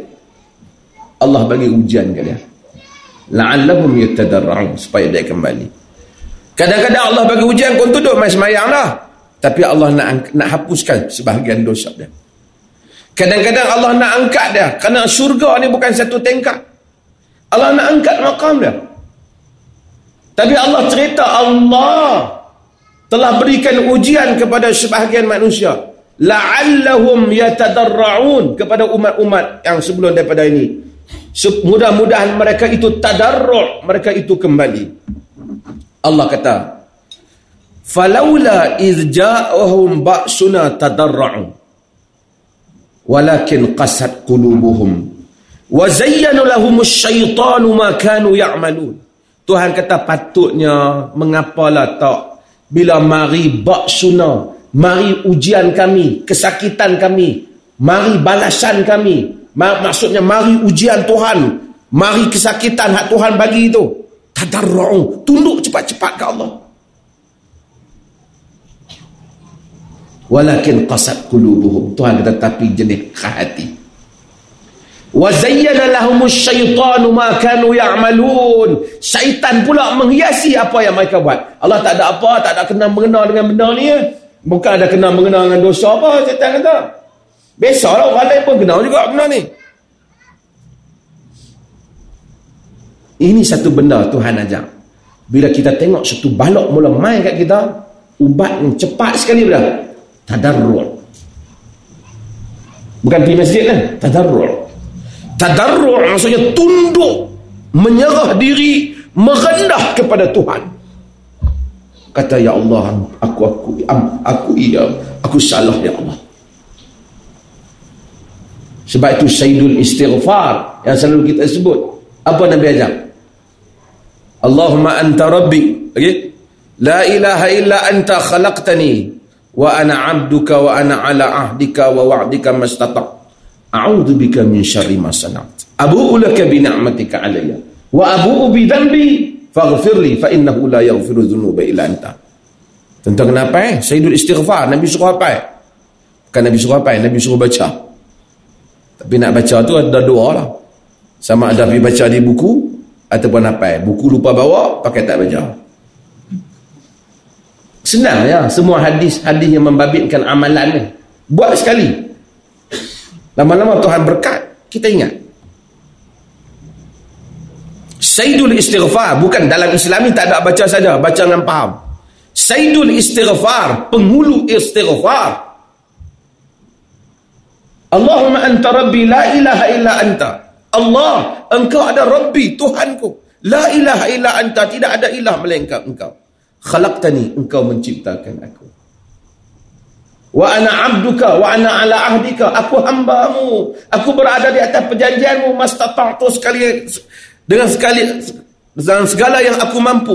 Allah bagi ujian kat dia la'allahum yatadarra'un supaya dia kembali kadang-kadang Allah bagi ujian kau duduk main semayang lah tapi Allah nak nak hapuskan sebahagian dosa dia Kadang-kadang Allah nak angkat dia. Kerana syurga ni bukan satu tingkat. Allah nak angkat makam dia. Tapi Allah cerita Allah telah berikan ujian kepada sebahagian manusia. La'allahum yatadarra'un kepada umat-umat yang sebelum daripada ini. Mudah-mudahan mereka itu tadarru' mereka itu kembali. Allah kata, "Falaula idh ja'ahum ba'suna tadarra'u." walakin qasat qulubuhum wa zayyana lahum asyaitanu ma kanu ya'malun Tuhan kata patutnya mengapalah tak bila mari baksuna mari ujian kami kesakitan kami mari balasan kami. Maksudnya mari ujian Tuhan. Mari kesakitan hak Tuhan bagi itu. Tadarru tunduk cepat-cepat ke Allah. Walakin qasat qulubuhum. Tuhan kata tapi jenis hati zayyana lahumus syaitanu ma kanu ya'malun. Syaitan pula menghiasi apa yang mereka buat. Allah tak ada apa tak ada kena mengenal dengan benda ni. Ya. bukan ada kena mengenal dengan dosa apa syaitan kata. Biasalah orang lain pun kenal juga benda ni. Ini satu benda Tuhan ajak. Bila kita tengok satu balok mula main kat kita ubat yang cepat sekali dah. Tadarru' bukan pergi masjid kan tadarru' tadarru' maksudnya tunduk menyerah diri merendah kepada Tuhan. Kata ya Allah aku aku aku iya aku salah ya Allah. Sebab itu sayyidul istighfar yang selalu kita sebut. Apa Nabi ajar Allahumma anta rabbi. Okay? la ilaha illa anta khalaqtani wa ana 'abduka wa ana 'ala 'ahdika wa wa'dika mastata' a'udzu bika min syarri ma sana'tu abu'u laka bi ni'matika 'alayya. Wa abu'u bi dhanbi faghfir li fa innahu la yaghfiru dhunuba illa anta. Tentang kenapa eh? Sayyidul istighfar nabi suruh apa eh? Kan nabi suruh apa eh? Nabi suruh baca. Tapi nak baca tu ada dua lah. Sama ada pergi baca di buku ataupun apa buku lupa bawa pakai tak baca. Senang ya? Semua hadis-hadis yang membabitkan amalan ni. Buat sekali lama-lama Tuhan berkat kita ingat. Sayyidul istighfar bukan dalam Islam ni tak ada baca saja baca dengan faham. Sayyidul istighfar penghulu istighfar. Allahumma anta rabbi la ilaha illa anta. Allah engkau ada Rabbi Tuhanku. La ilaha illa anta tidak ada ilah melainkan engkau. Khalaqtani engkau menciptakan aku wa ana abduka wa ana ala ahdika. Aku hambamu. Aku berada di atas perjanjianmu. Mastata'tu sekali dengan sekali dengan segala yang aku mampu.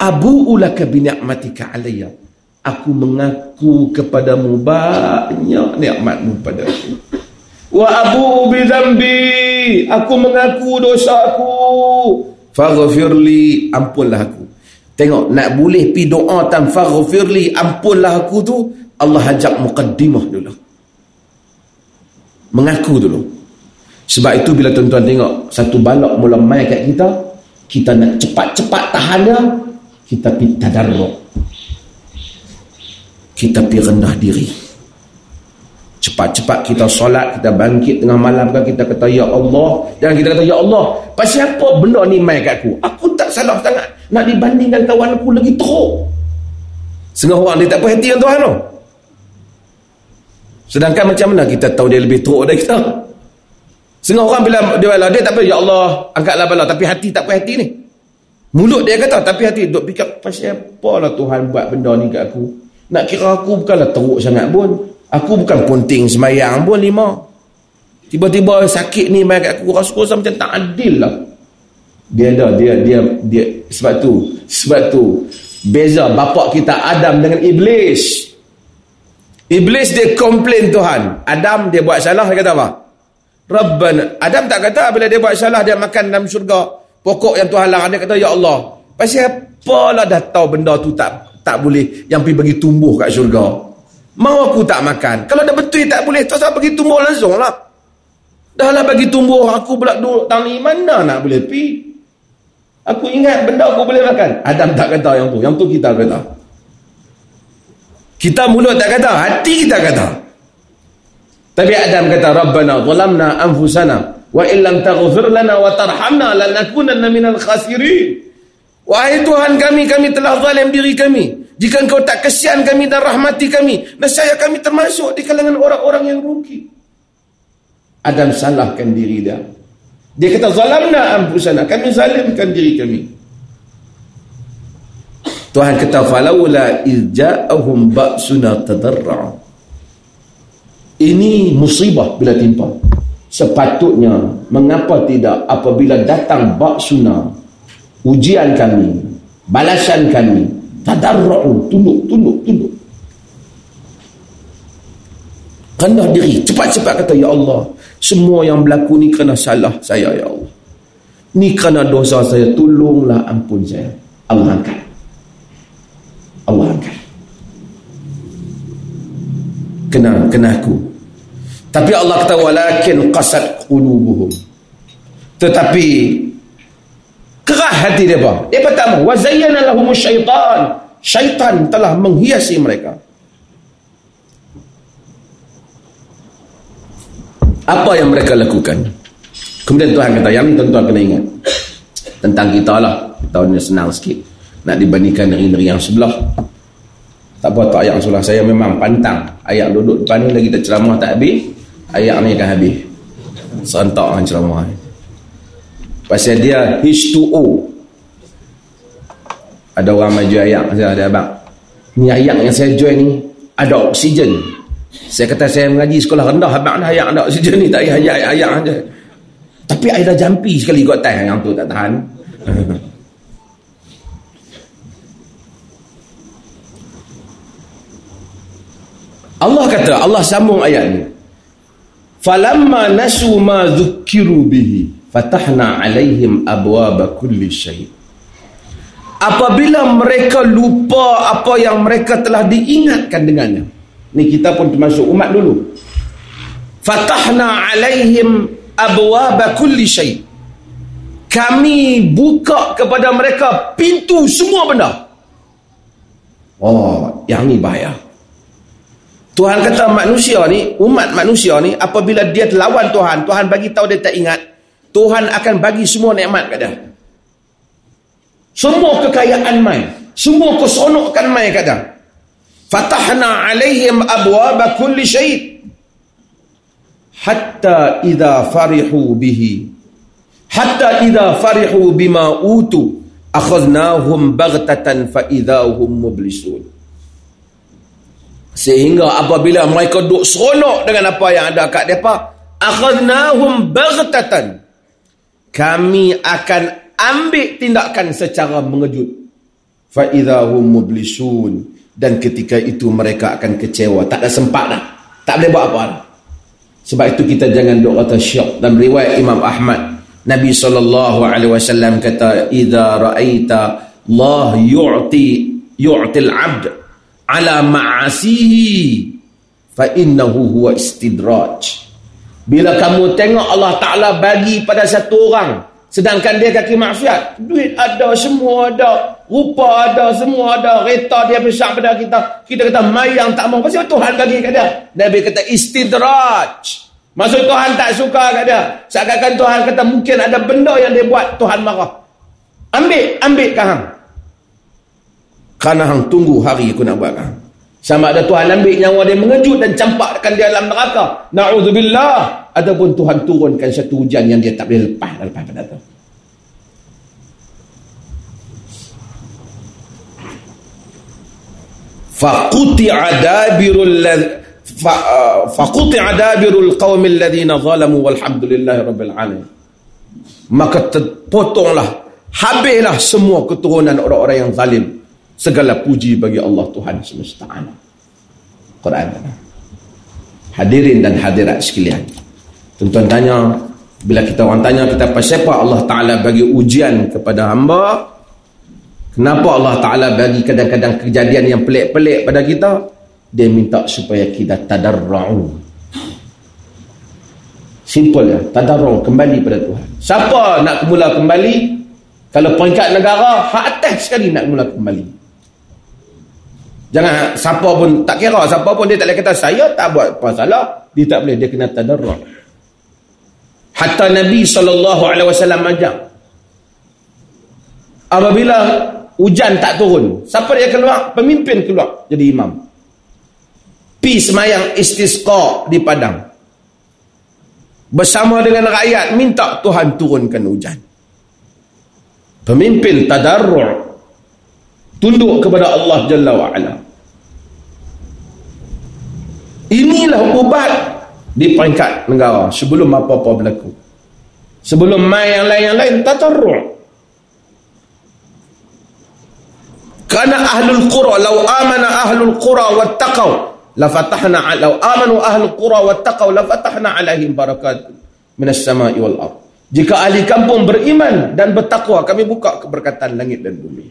Abu ulaka bi ni'matika alayya. Aku mengaku kepadamu banyak nikmatmu padaku. Wa abu bi dhanbi. Aku mengaku dosaku faghfirli ampunlah aku. Tengok nak boleh pi doa tan faghfirli ampunlah aku tu Allah ajak mukaddimah dulu. Mengaku dulu. Sebab itu bila tuan-tuan tengok satu balak mula mai kat kita kita nak cepat-cepat tahan dia kita pi tadarruk. Kita pi rendah diri. Cepat-cepat kita solat kita bangkit tengah malam kan kita kata ya Allah. Dan kita kata ya Allah pasal apa benda ni mai kat aku? Aku tak salah sangat. Nak dibandingkan kawan aku lagi teruk. Setengah orang dia tak puas hati dengan Tuhan tu sedangkan macam mana kita tahu dia lebih teruk dari kita setengah orang bila dia bala dia tak apa ya Allah angkatlah bala tapi hati tak puas hati ni mulut dia kata tapi hati duk fikir pasal apa lah Tuhan buat benda ni kat aku nak kira aku bukanlah teruk sangat pun Aku bukan punting semayang pun lima. Tiba-tiba sakit ni mai kat aku rasa macam tak adil lah. Dia ada dia dia dia sebab tu sebab tu beza bapa kita Adam dengan iblis. Iblis dia komplain Tuhan. Adam dia buat salah dia kata apa? Rabban Adam tak kata bila dia buat salah dia makan dalam syurga pokok yang Tuhan larang dia kata ya Allah. Pasal apalah dah tahu benda tu tak tak boleh yang pergi bagi tumbuh kat syurga. Mau aku tak makan. Kalau dah betul tak boleh, tak usah bagi tumbuh langsung lah. Dah lah bagi tumbuh, aku pula duduk tani, mana nak boleh pi? Aku ingat benda aku boleh makan. Adam tak kata yang tu. Yang tu kita kata. Kita mulut tak kata, hati kita kata. Tapi Adam kata, Rabbana zalamna anfusana wa illam taghfir lana wa tarhamna lanakunanna minal khasirin. Wahai Tuhan kami, kami telah zalim diri kami. Jika engkau tak kesian kami dan rahmati kami, nescaya kami termasuk di kalangan orang-orang yang rugi. Adam salahkan diri dia. Dia kata zalamna anfusana, kami zalimkan diri kami. Tuhan kata falaula izja'ahum ba'suna tadarra. Ini musibah bila timpa. Sepatutnya mengapa tidak apabila datang ba'suna ujian kami, balasan kami, tadarru'u tunduk tunduk tunduk. Rendah diri. Cepat-cepat kata ya Allah semua yang berlaku ni kerana salah saya ya Allah. Ni kerana dosa saya tolonglah ampun saya. Allah angkat Allah angkat kena aku tapi Allah kata walakin qasad qulubuhum tetapi Kerah hati apa? Dia pertama, wa zayyana lahum syaitan. Syaitan telah menghiasi mereka. Apa yang mereka lakukan? Kemudian Tuhan kata, yang ini tuan-tuan kena ingat. Tentang kita lah. Tahun ini senang sikit. Nak dibandingkan negeri-negeri yang sebelah. Tak apa tak ayat sebelah. Saya memang pantang. Ayat duduk depan ni lagi tak ceramah tak habis. Ayat ni akan habis. Serentak dengan ceramah ni. Pasal dia H2O. Ada orang maju ayat saya ada abang. Ni ayat yang saya join ni ada oksigen. Saya kata saya mengaji sekolah rendah abang dah ayat ada oksigen ni tak payah ayat ayat. Tapi air dah jampi sekali kot teh yang tu tak tahan. Allah kata, Allah sambung ayat ni. Falamma nasu ma dhukiru bihi fatahna alaihim abwaba kulli syai. Apabila mereka lupa apa yang mereka telah diingatkan dengannya. Ni kita pun termasuk umat dulu. Fatahna alaihim abwaba kulli syai. Kami buka kepada mereka pintu semua benda. Oh, yang ni bahaya. Tuhan kata manusia ni, umat manusia ni apabila dia lawan Tuhan, Tuhan bagi tahu dia tak ingat, Tuhan akan bagi semua nikmat kat dia. Semua kekayaan mai, semua keseronokan mai kat dia. Fatahna alaihim abwaba kulli syai' hatta idza farihu bihi hatta idza farihu bima utu akhadnahum baghtatan fa idahum mublisun sehingga apabila mereka duk seronok dengan apa yang ada kat depa akhadnahum baghtatan. Kami akan ambil tindakan secara mengejut. Fa idahum mublisun. Dan ketika itu mereka akan kecewa. Tak ada sempat dah. Tak boleh buat apa dah. Sebab itu kita jangan duk kata syok dan riwayat Imam Ahmad Nabi SAW kata idza ra'aita Allah yu'ti yu'til 'abd ala ma'asihi fa innahu huwa istidraj bila kamu tengok Allah Taala bagi pada satu orang sedangkan dia kaki maksiat duit ada semua ada rupa ada semua ada kereta dia besar pada kita kita kata mayang tak mau pasal Tuhan bagi kat dia Nabi kata istidraj Maksud Tuhan tak suka kat dia. Seakan-akan Tuhan kata mungkin ada benda yang dia buat Tuhan marah. Ambil, ambil ke hang kerana hang tunggu hari aku nak buat. Sama ada Tuhan ambil nyawa dia mengejut dan campakkan dia dalam neraka. Na'udzubillah. Ataupun Tuhan turunkan satu hujan yang dia tak boleh lepas lepas pada tu. Faquti adabirul ladz uh, faquti adabirul qaumil ladzina zalamu walhamdulillahi rabbil alamin. Maka terpotonglah habislah semua keturunan orang-orang yang zalim segala puji bagi Allah Tuhan semesta alam. Quran. Hadirin dan hadirat sekalian. Tuan-tuan tanya bila kita orang tanya kita apa siapa Allah Ta'ala bagi ujian kepada hamba? Kenapa Allah Ta'ala bagi kadang-kadang kejadian yang pelik-pelik pada kita? Dia minta supaya kita tadarra'u. Simple ya tadarra'u kembali pada Tuhan. Siapa nak mula kembali? Kalau peringkat negara hak atas sekali nak mula kembali jangan siapa pun tak kira siapa pun dia tak boleh kata saya tak buat apa salah dia tak boleh dia kena tadarra'u hatta Nabi SAW ajak. Apabila hujan tak turun siapa dia keluar? Pemimpin keluar jadi imam. Pi semayang istisqa di padang. Bersama dengan rakyat minta Tuhan turunkan hujan. Pemimpin tadarru' tunduk kepada Allah Jalla wa'ala inilah ubat di peringkat negara sebelum apa-apa berlaku. Sebelum mai yang lain-lain tadarru' kerana ahlul qura law amana ahlul qura wattaqaw la fatahna law amanu ahli qura wattaqau la fatahna alaihim barakat minas samai wal ard. Jika ahli kampung beriman dan bertakwa kami buka keberkatan langit dan bumi.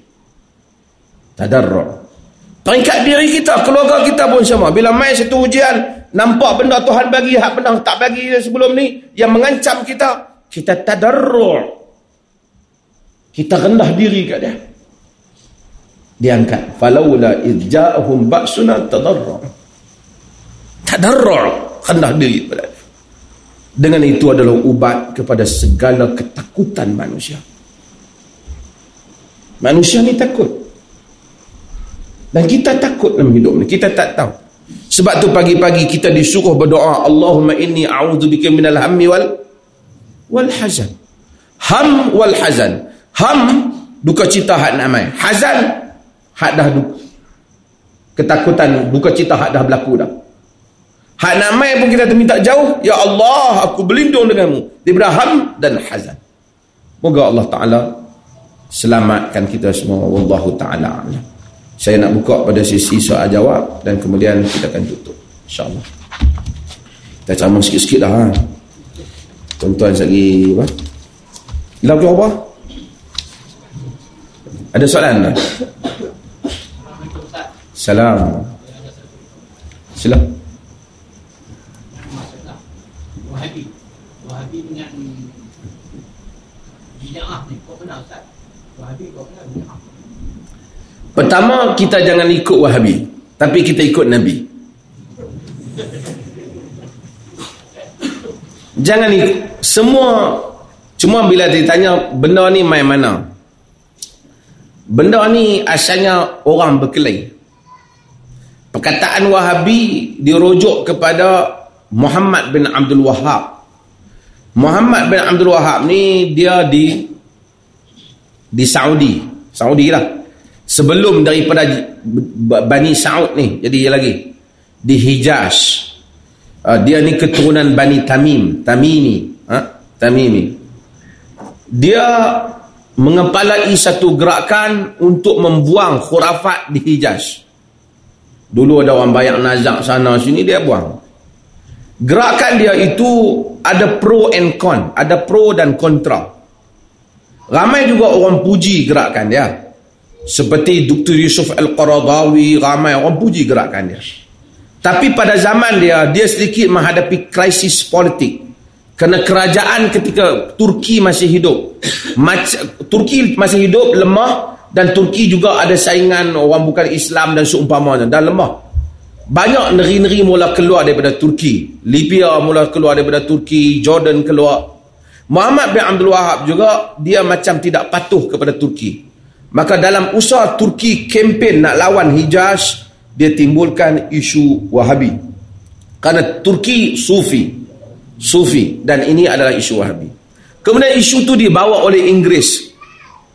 Tadarru peringkat diri kita keluarga kita pun sama. Bila mai satu ujian nampak benda Tuhan bagi hak pernah tak bagi sebelum ni yang mengancam kita kita tadarru kita rendah diri kat dia. Diangkat falaula idja'ahum ba'suna tadarru tadarru' rendah diri pada dengan itu adalah ubat kepada segala ketakutan manusia. Manusia ni takut dan kita takut dalam hidup ni kita tak tahu sebab tu pagi-pagi kita disuruh berdoa Allahumma inni a'udzubika minal hammi wal wal hazan ham wal hazan ham duka cita hak nak mai hazan hak dah duka ketakutan duka cita hak dah berlaku dah Hak nak mai pun kita minta jauh. Ya Allah, aku berlindung denganmu. Daripada ham dan hazan. Moga Allah Ta'ala selamatkan kita semua. Wallahu Ta'ala. Saya nak buka pada sisi soal jawab dan kemudian kita akan tutup. InsyaAllah. Kita ceramah sikit-sikit dah. Ha? Tuan-tuan lagi apa? Lagu apa? Ada soalan tak? Salam. Sila. Wahabi dengan bid'ah ni. Kau kenal Ustaz? Wahabi kau kenal bid'ah? Pertama, kita jangan ikut Wahabi. Tapi kita ikut Nabi. Jangan ikut. Semua, cuma bila ditanya benda ni main mana? Benda ni asalnya orang berkelahi. Perkataan Wahabi dirujuk kepada Muhammad bin Abdul Wahab. Muhammad bin Abdul Wahab ni dia di di Saudi. Saudi lah sebelum daripada Bani Saud ni jadi lagi di Hijaz. Uh, dia ni keturunan Bani Tamim Tamimi ha? Tamimi. Dia mengepalai satu gerakan untuk membuang khurafat di Hijaz. Dulu ada orang bayang nazak sana sini dia buang. Gerakan dia itu ada pro and con ada pro dan kontra ramai juga orang puji gerakan dia seperti Dr. Yusuf Al-Qaradawi ramai orang puji gerakan dia. Tapi pada zaman dia dia sedikit menghadapi krisis politik. Kerana kerajaan ketika Turki masih hidup Turki masih hidup lemah dan Turki juga ada saingan orang bukan Islam dan seumpamanya dan lemah. Banyak negeri-negeri mula keluar daripada Turki. Libya mula keluar daripada Turki Jordan keluar. Muhammad bin Abdul Wahab juga dia macam tidak patuh kepada Turki Maka dalam usaha Turki kempen nak lawan Hijaz, dia timbulkan isu Wahabi. Karena Turki Sufi. Sufi. Dan ini adalah isu Wahabi. Kemudian isu itu dibawa oleh Inggris.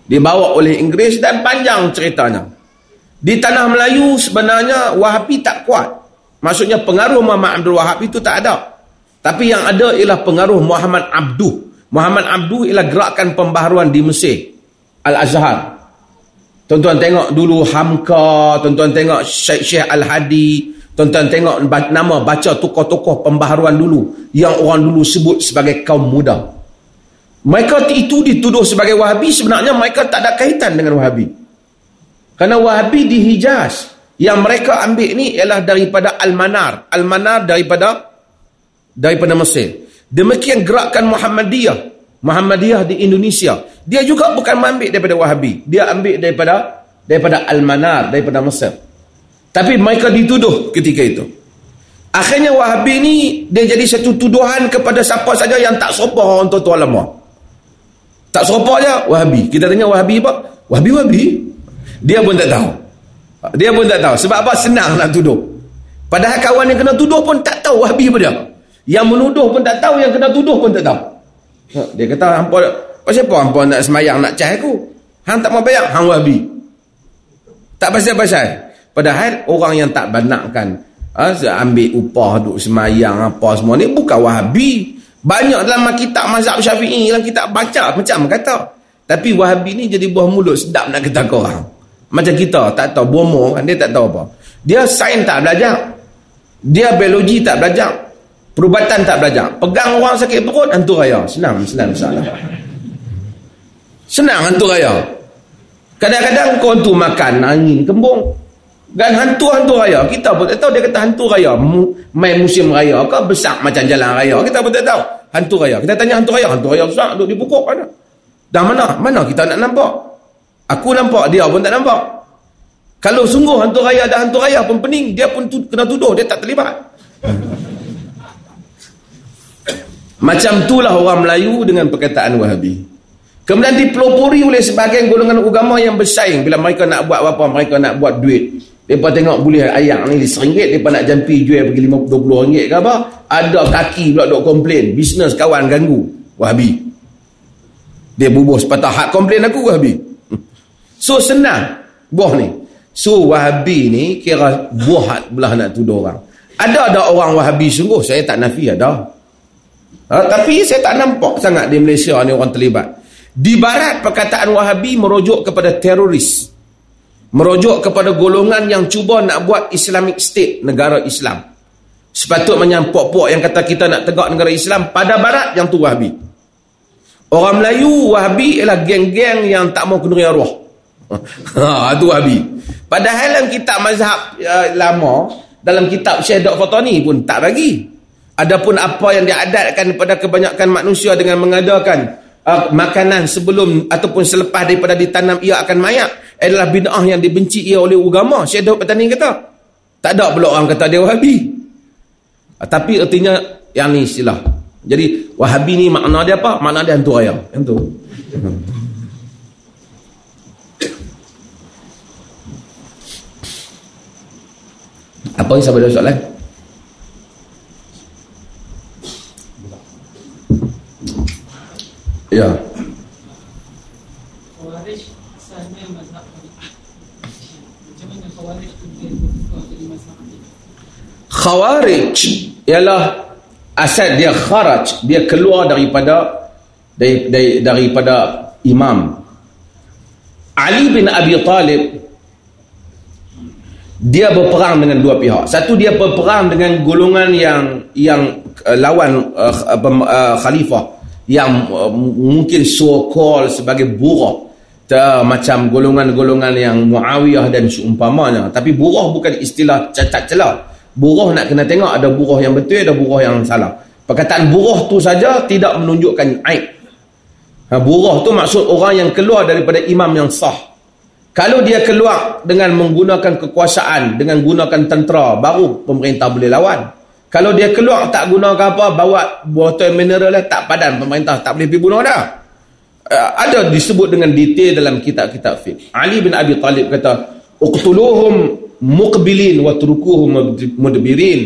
Dibawa oleh Inggris dan panjang ceritanya. Di tanah Melayu sebenarnya Wahabi tak kuat. Maksudnya pengaruh Muhammad Abdul Wahab itu tak ada. Tapi yang ada ialah pengaruh Muhammad Abduh. Muhammad Abduh ialah gerakan pembaharuan di Mesir. Al-Azhar. Tuan-tuan tengok dulu Hamka, tuan-tuan tengok Syekh Syekh Al-Hadi, tuan-tuan tengok nama baca tokoh-tokoh pembaharuan dulu yang orang dulu sebut sebagai kaum muda. Mereka itu dituduh sebagai Wahabi, sebenarnya mereka tak ada kaitan dengan Wahabi. Kerana Wahabi di Hijaz, yang mereka ambil ni ialah daripada Al-Manar. Al-Manar daripada daripada Mesir. Demikian gerakan Muhammadiyah Muhammadiyah di Indonesia dia juga bukan ambil daripada Wahabi. Dia ambil daripada daripada Al-Manar daripada Mesir. Tapi mereka dituduh ketika itu. Akhirnya Wahabi ni dia jadi satu tuduhan kepada siapa saja yang tak serupa orang tua-tua lama tak serupa je Wahabi. Kita tanya Wahabi apa? Wahabi-Wahabi dia pun tak tahu. Dia pun tak tahu. Sebab apa? Senang nak tuduh. Padahal kawan yang kena tuduh pun tak tahu Wahabi apa dia. Yang menuduh pun tak tahu yang kena tuduh pun tak tahu. Dia kata pasal apa hampa nak semayang nak cah aku? Hang tak mau bayar, hang wahabi. Tak pasal-pasal. Padahal orang yang tak benarkan ha, ambil upah duk semayang apa semua ni bukan wahabi. Banyak dalam kitab mazhab syafi'i dalam kitab baca macam kata. Tapi wahabi ni jadi buah mulut sedap nak kata orang. Macam kita tak tahu bomo kan dia tak tahu apa. Dia sains tak belajar. Dia biologi tak belajar. Perubatan tak belajar. Pegang orang sakit perut, hantu raya. Senang, senang, salah. Senang hantu raya. Kadang-kadang kau hantu makan angin kembung. Dan hantu-hantu raya. Kita pun tak tahu dia kata hantu raya. Main musim raya ke besar macam jalan raya. Kita pun tak tahu. Hantu raya. Kita tanya hantu raya. Hantu raya besar duduk di pokok mana? Dah mana? Mana kita nak nampak? Aku nampak, dia pun tak nampak. Kalau sungguh hantu raya ada hantu raya pun pening, dia pun tu, kena tuduh, dia tak terlibat. Macam itulah orang Melayu dengan perkataan Wahabi. Kemudian dipelopori oleh sebahagian golongan agama yang bersaing. Bila mereka nak buat apa, mereka nak buat duit. Mereka tengok boleh ayam ni RM1, mereka nak jampi jual pergi RM50 ke apa. Ada kaki pula duk komplain. Bisnes kawan ganggu. Wahabi. Dia bubuh sepatah hak komplain aku Wahabi. So senang buah ni. So Wahabi ni kira buah belah nak tuduh orang. Ada ada orang Wahabi sungguh, saya tak nafi ada. Ha, tapi saya tak nampak sangat di Malaysia ni orang terlibat. Di barat perkataan Wahabi merujuk kepada teroris. Merujuk kepada golongan yang cuba nak buat Islamic State, negara Islam. sepatutnya puak-puak yang kata kita nak tegak negara Islam pada barat yang tu Wahabi orang Melayu Wahabi ialah geng-geng yang tak mau kenduri arwah ha, tu Wahabi padahal dalam kitab mazhab uh, lama dalam kitab Syekh Dr. Fatani pun tak bagi adapun apa yang diadatkan kepada kebanyakan manusia dengan mengadakan uh, makanan sebelum ataupun selepas daripada ditanam ia akan mayak adalah bid'ah yang dibenci ia oleh agama Syekh Dr. Fatani kata tak ada pula orang kata dia Wahabi Ah, tapi artinya yang ni istilah. Jadi Wahabi ni makna dia apa? Makna dia hantu raya. Yang tu. Apa yang sahabat ada soalan? Ya. Khawarij ialah asal dia kharaj dia keluar daripada dari, dari, daripada imam. Ali bin Abi Talib dia berperang dengan dua pihak. Satu dia berperang dengan golongan yang yang uh, lawan uh, uh, khalifah yang uh, mungkin so called sebagai buruh uh, macam golongan-golongan yang Muawiyah dan seumpamanya. Tapi buruh bukan istilah cacat celah. Buruh nak kena tengok ada buruh yang betul ada buruh yang salah. Perkataan buruh tu saja tidak menunjukkan aib. Ha, buruh tu maksud orang yang keluar daripada imam yang sah. Kalau dia keluar dengan menggunakan kekuasaan dengan gunakan tentera baru pemerintah boleh lawan kalau dia keluar tak gunakan apa bawa botol mineral lah, tak padan pemerintah tak boleh pergi bunuh dah. Uh, ada disebut dengan detail dalam kitab-kitab fiqh. Ali bin Abi Talib kata uqtuluhum muqbilin wa turukuhum mudbirin.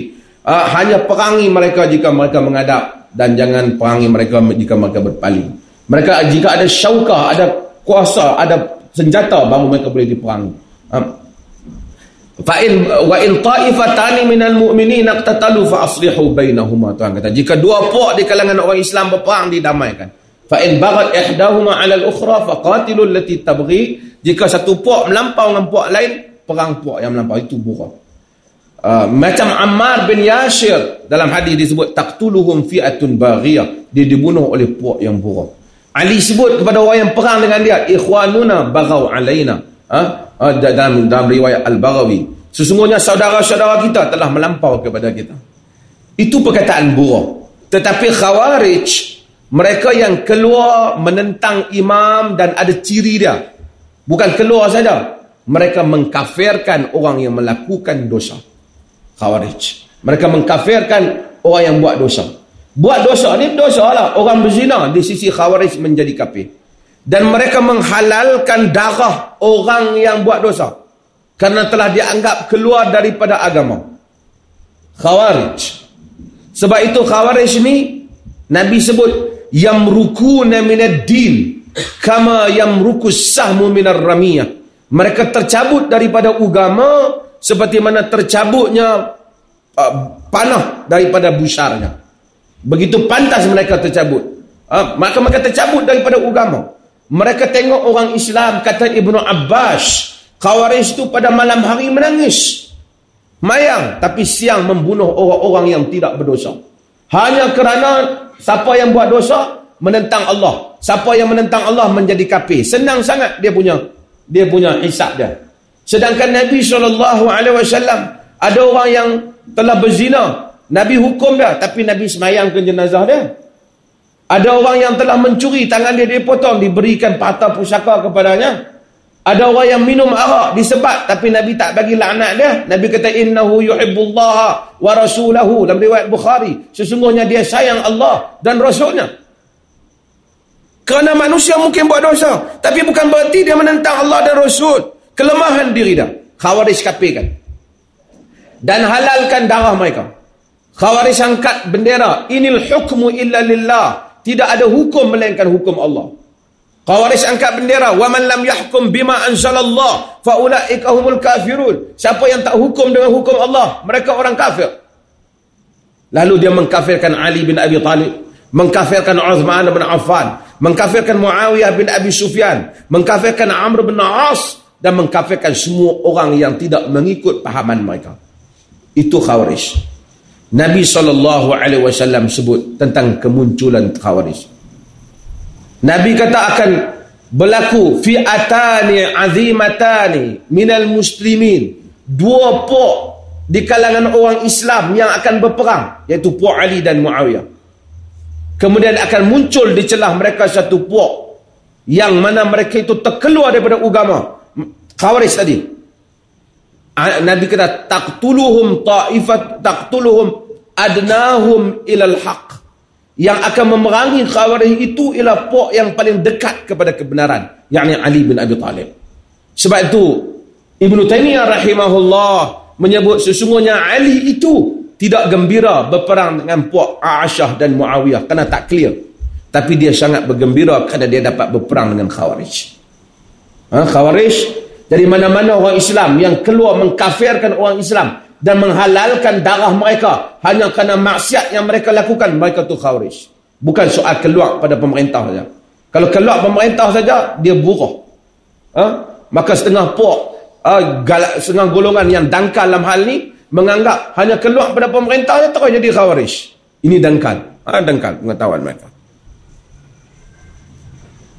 Uh, hanya perangi mereka jika mereka menghadap dan jangan perangi mereka jika mereka berpaling. Mereka jika ada syaukah ada kuasa ada senjata baru mereka boleh diperangi. Uh, fa in wa in ta'ifatan minal mu'minin iqtatalu fa aslihu bainahuma tuan kata jika dua puak di kalangan orang Islam berperang didamaikan fa in baghat ihdahuma 'ala al-ukhra fa qatilu allati tabghi jika satu puak melampau dengan puak lain perang puak yang melampau itu buruk. Uh, macam Ammar bin Yashir dalam hadis disebut taqtuluhum fi'atun baghiyah dia dibunuh oleh puak yang buruk. Ali sebut kepada orang yang perang dengan dia ikhwanuna baghaw alaina ha? Uh, dalam dalam riwayat Al-Baghawi. Sesungguhnya saudara-saudara kita telah melampau kepada kita. Itu perkataan buruk. Tetapi Khawarij mereka yang keluar menentang imam dan ada ciri dia. Bukan keluar saja. Mereka mengkafirkan orang yang melakukan dosa. Khawarij. Mereka mengkafirkan orang yang buat dosa. Buat dosa ni dosa lah orang berzina di sisi khawarij menjadi kafir dan mereka menghalalkan darah orang yang buat dosa kerana telah dianggap keluar daripada agama khawarij sebab itu khawarij ni Nabi sebut yamrukuna minad din kama yamrukus sahmu minar ramiyah mereka tercabut daripada agama seperti mana tercabutnya uh, panah daripada busarnya. Begitu pantas mereka tercabut. Uh, maka mereka tercabut daripada agama. Mereka tengok orang Islam kata Ibnu Abbas, Khawarij itu pada malam hari menangis. Mayang tapi siang membunuh orang-orang yang tidak berdosa. Hanya kerana siapa yang buat dosa menentang Allah. Siapa yang menentang Allah menjadi kafir. Senang sangat dia punya dia punya hisap dia. Sedangkan Nabi SAW ada orang yang telah berzina. Nabi hukum dia tapi Nabi semayang ke jenazah dia. Ada orang yang telah mencuri tangan dia dipotong diberikan patah pusaka kepadanya. Ada orang yang minum arak disebat tapi Nabi tak bagi laknat dia. Nabi kata innahu yuhibbullah wa rasulahu dalam riwayat Bukhari. Sesungguhnya dia sayang Allah dan rasulnya. Kerana manusia mungkin buat dosa. Tapi bukan berarti dia menentang Allah dan Rasul. Kelemahan diri dia. Khawarij kapirkan. Dan halalkan darah mereka. Khawarij angkat bendera. Inil hukmu illa lillah. Tidak ada hukum melainkan hukum Allah. Khawarij angkat bendera. Wa man lam yahkum bima anzalallah. Fa'ula'ika humul kafirun. Siapa yang tak hukum dengan hukum Allah. Mereka orang kafir. Lalu dia mengkafirkan Ali bin Abi Talib mengkafirkan Uthman bin Affan, mengkafirkan Muawiyah bin Abi Sufyan, mengkafirkan Amr bin As dan mengkafirkan semua orang yang tidak mengikut pahaman mereka. Itu Khawarij. Nabi SAW sebut tentang kemunculan Khawarij. Nabi kata akan berlaku fi'atani azimatani minal muslimin. Dua puak di kalangan orang Islam yang akan berperang. Iaitu puak Ali dan Muawiyah. Kemudian akan muncul di celah mereka satu puak. Yang mana mereka itu terkeluar daripada agama. Khawarij tadi. Nabi kata taqtuluhum ta'ifat taqtuluhum adnahum ilal haq. Yang akan memerangi khawarij itu ialah pok yang paling dekat kepada kebenaran yakni Ali bin Abi Talib. Sebab itu Ibnu Taimiyah rahimahullah menyebut sesungguhnya Ali itu tidak gembira berperang dengan puak Aisyah dan Muawiyah kerana tak clear. Tapi dia sangat bergembira kerana dia dapat berperang dengan khawarij. Ha, khawarij dari mana-mana orang Islam yang keluar mengkafirkan orang Islam dan menghalalkan darah mereka hanya kerana maksiat yang mereka lakukan mereka tu khawarij. Bukan soal keluar pada pemerintah saja. Kalau keluar pemerintah saja dia buruh. Ha? maka setengah puak uh, setengah golongan yang dangkal dalam hal ni menganggap hanya keluar pada pemerintah saja terus jadi khawarij. Ini dangkal. Ha, dangkal pengetahuan mereka.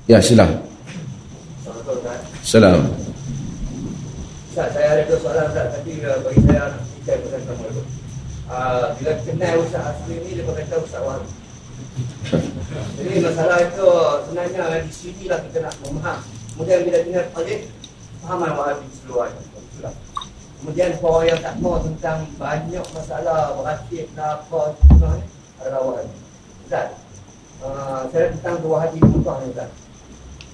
Ya sila Assalamualaikum Ustaz, saya ada soalan Ustaz. Tapi uh, bagi saya Saya pun sama itu uh, Bila kenal Ustaz Asli ni Dia berkata Ustaz Wahab Jadi masalah itu Sebenarnya di sini lah kita nak memaham Kemudian bila dengar balik Fahaman Wahab di seluruh Kemudian orang yang tak tahu tentang banyak masalah beratib lah apa semua ni adalah Wahab. Ustaz, uh, saya tentang dua hati muntah ni Ustaz.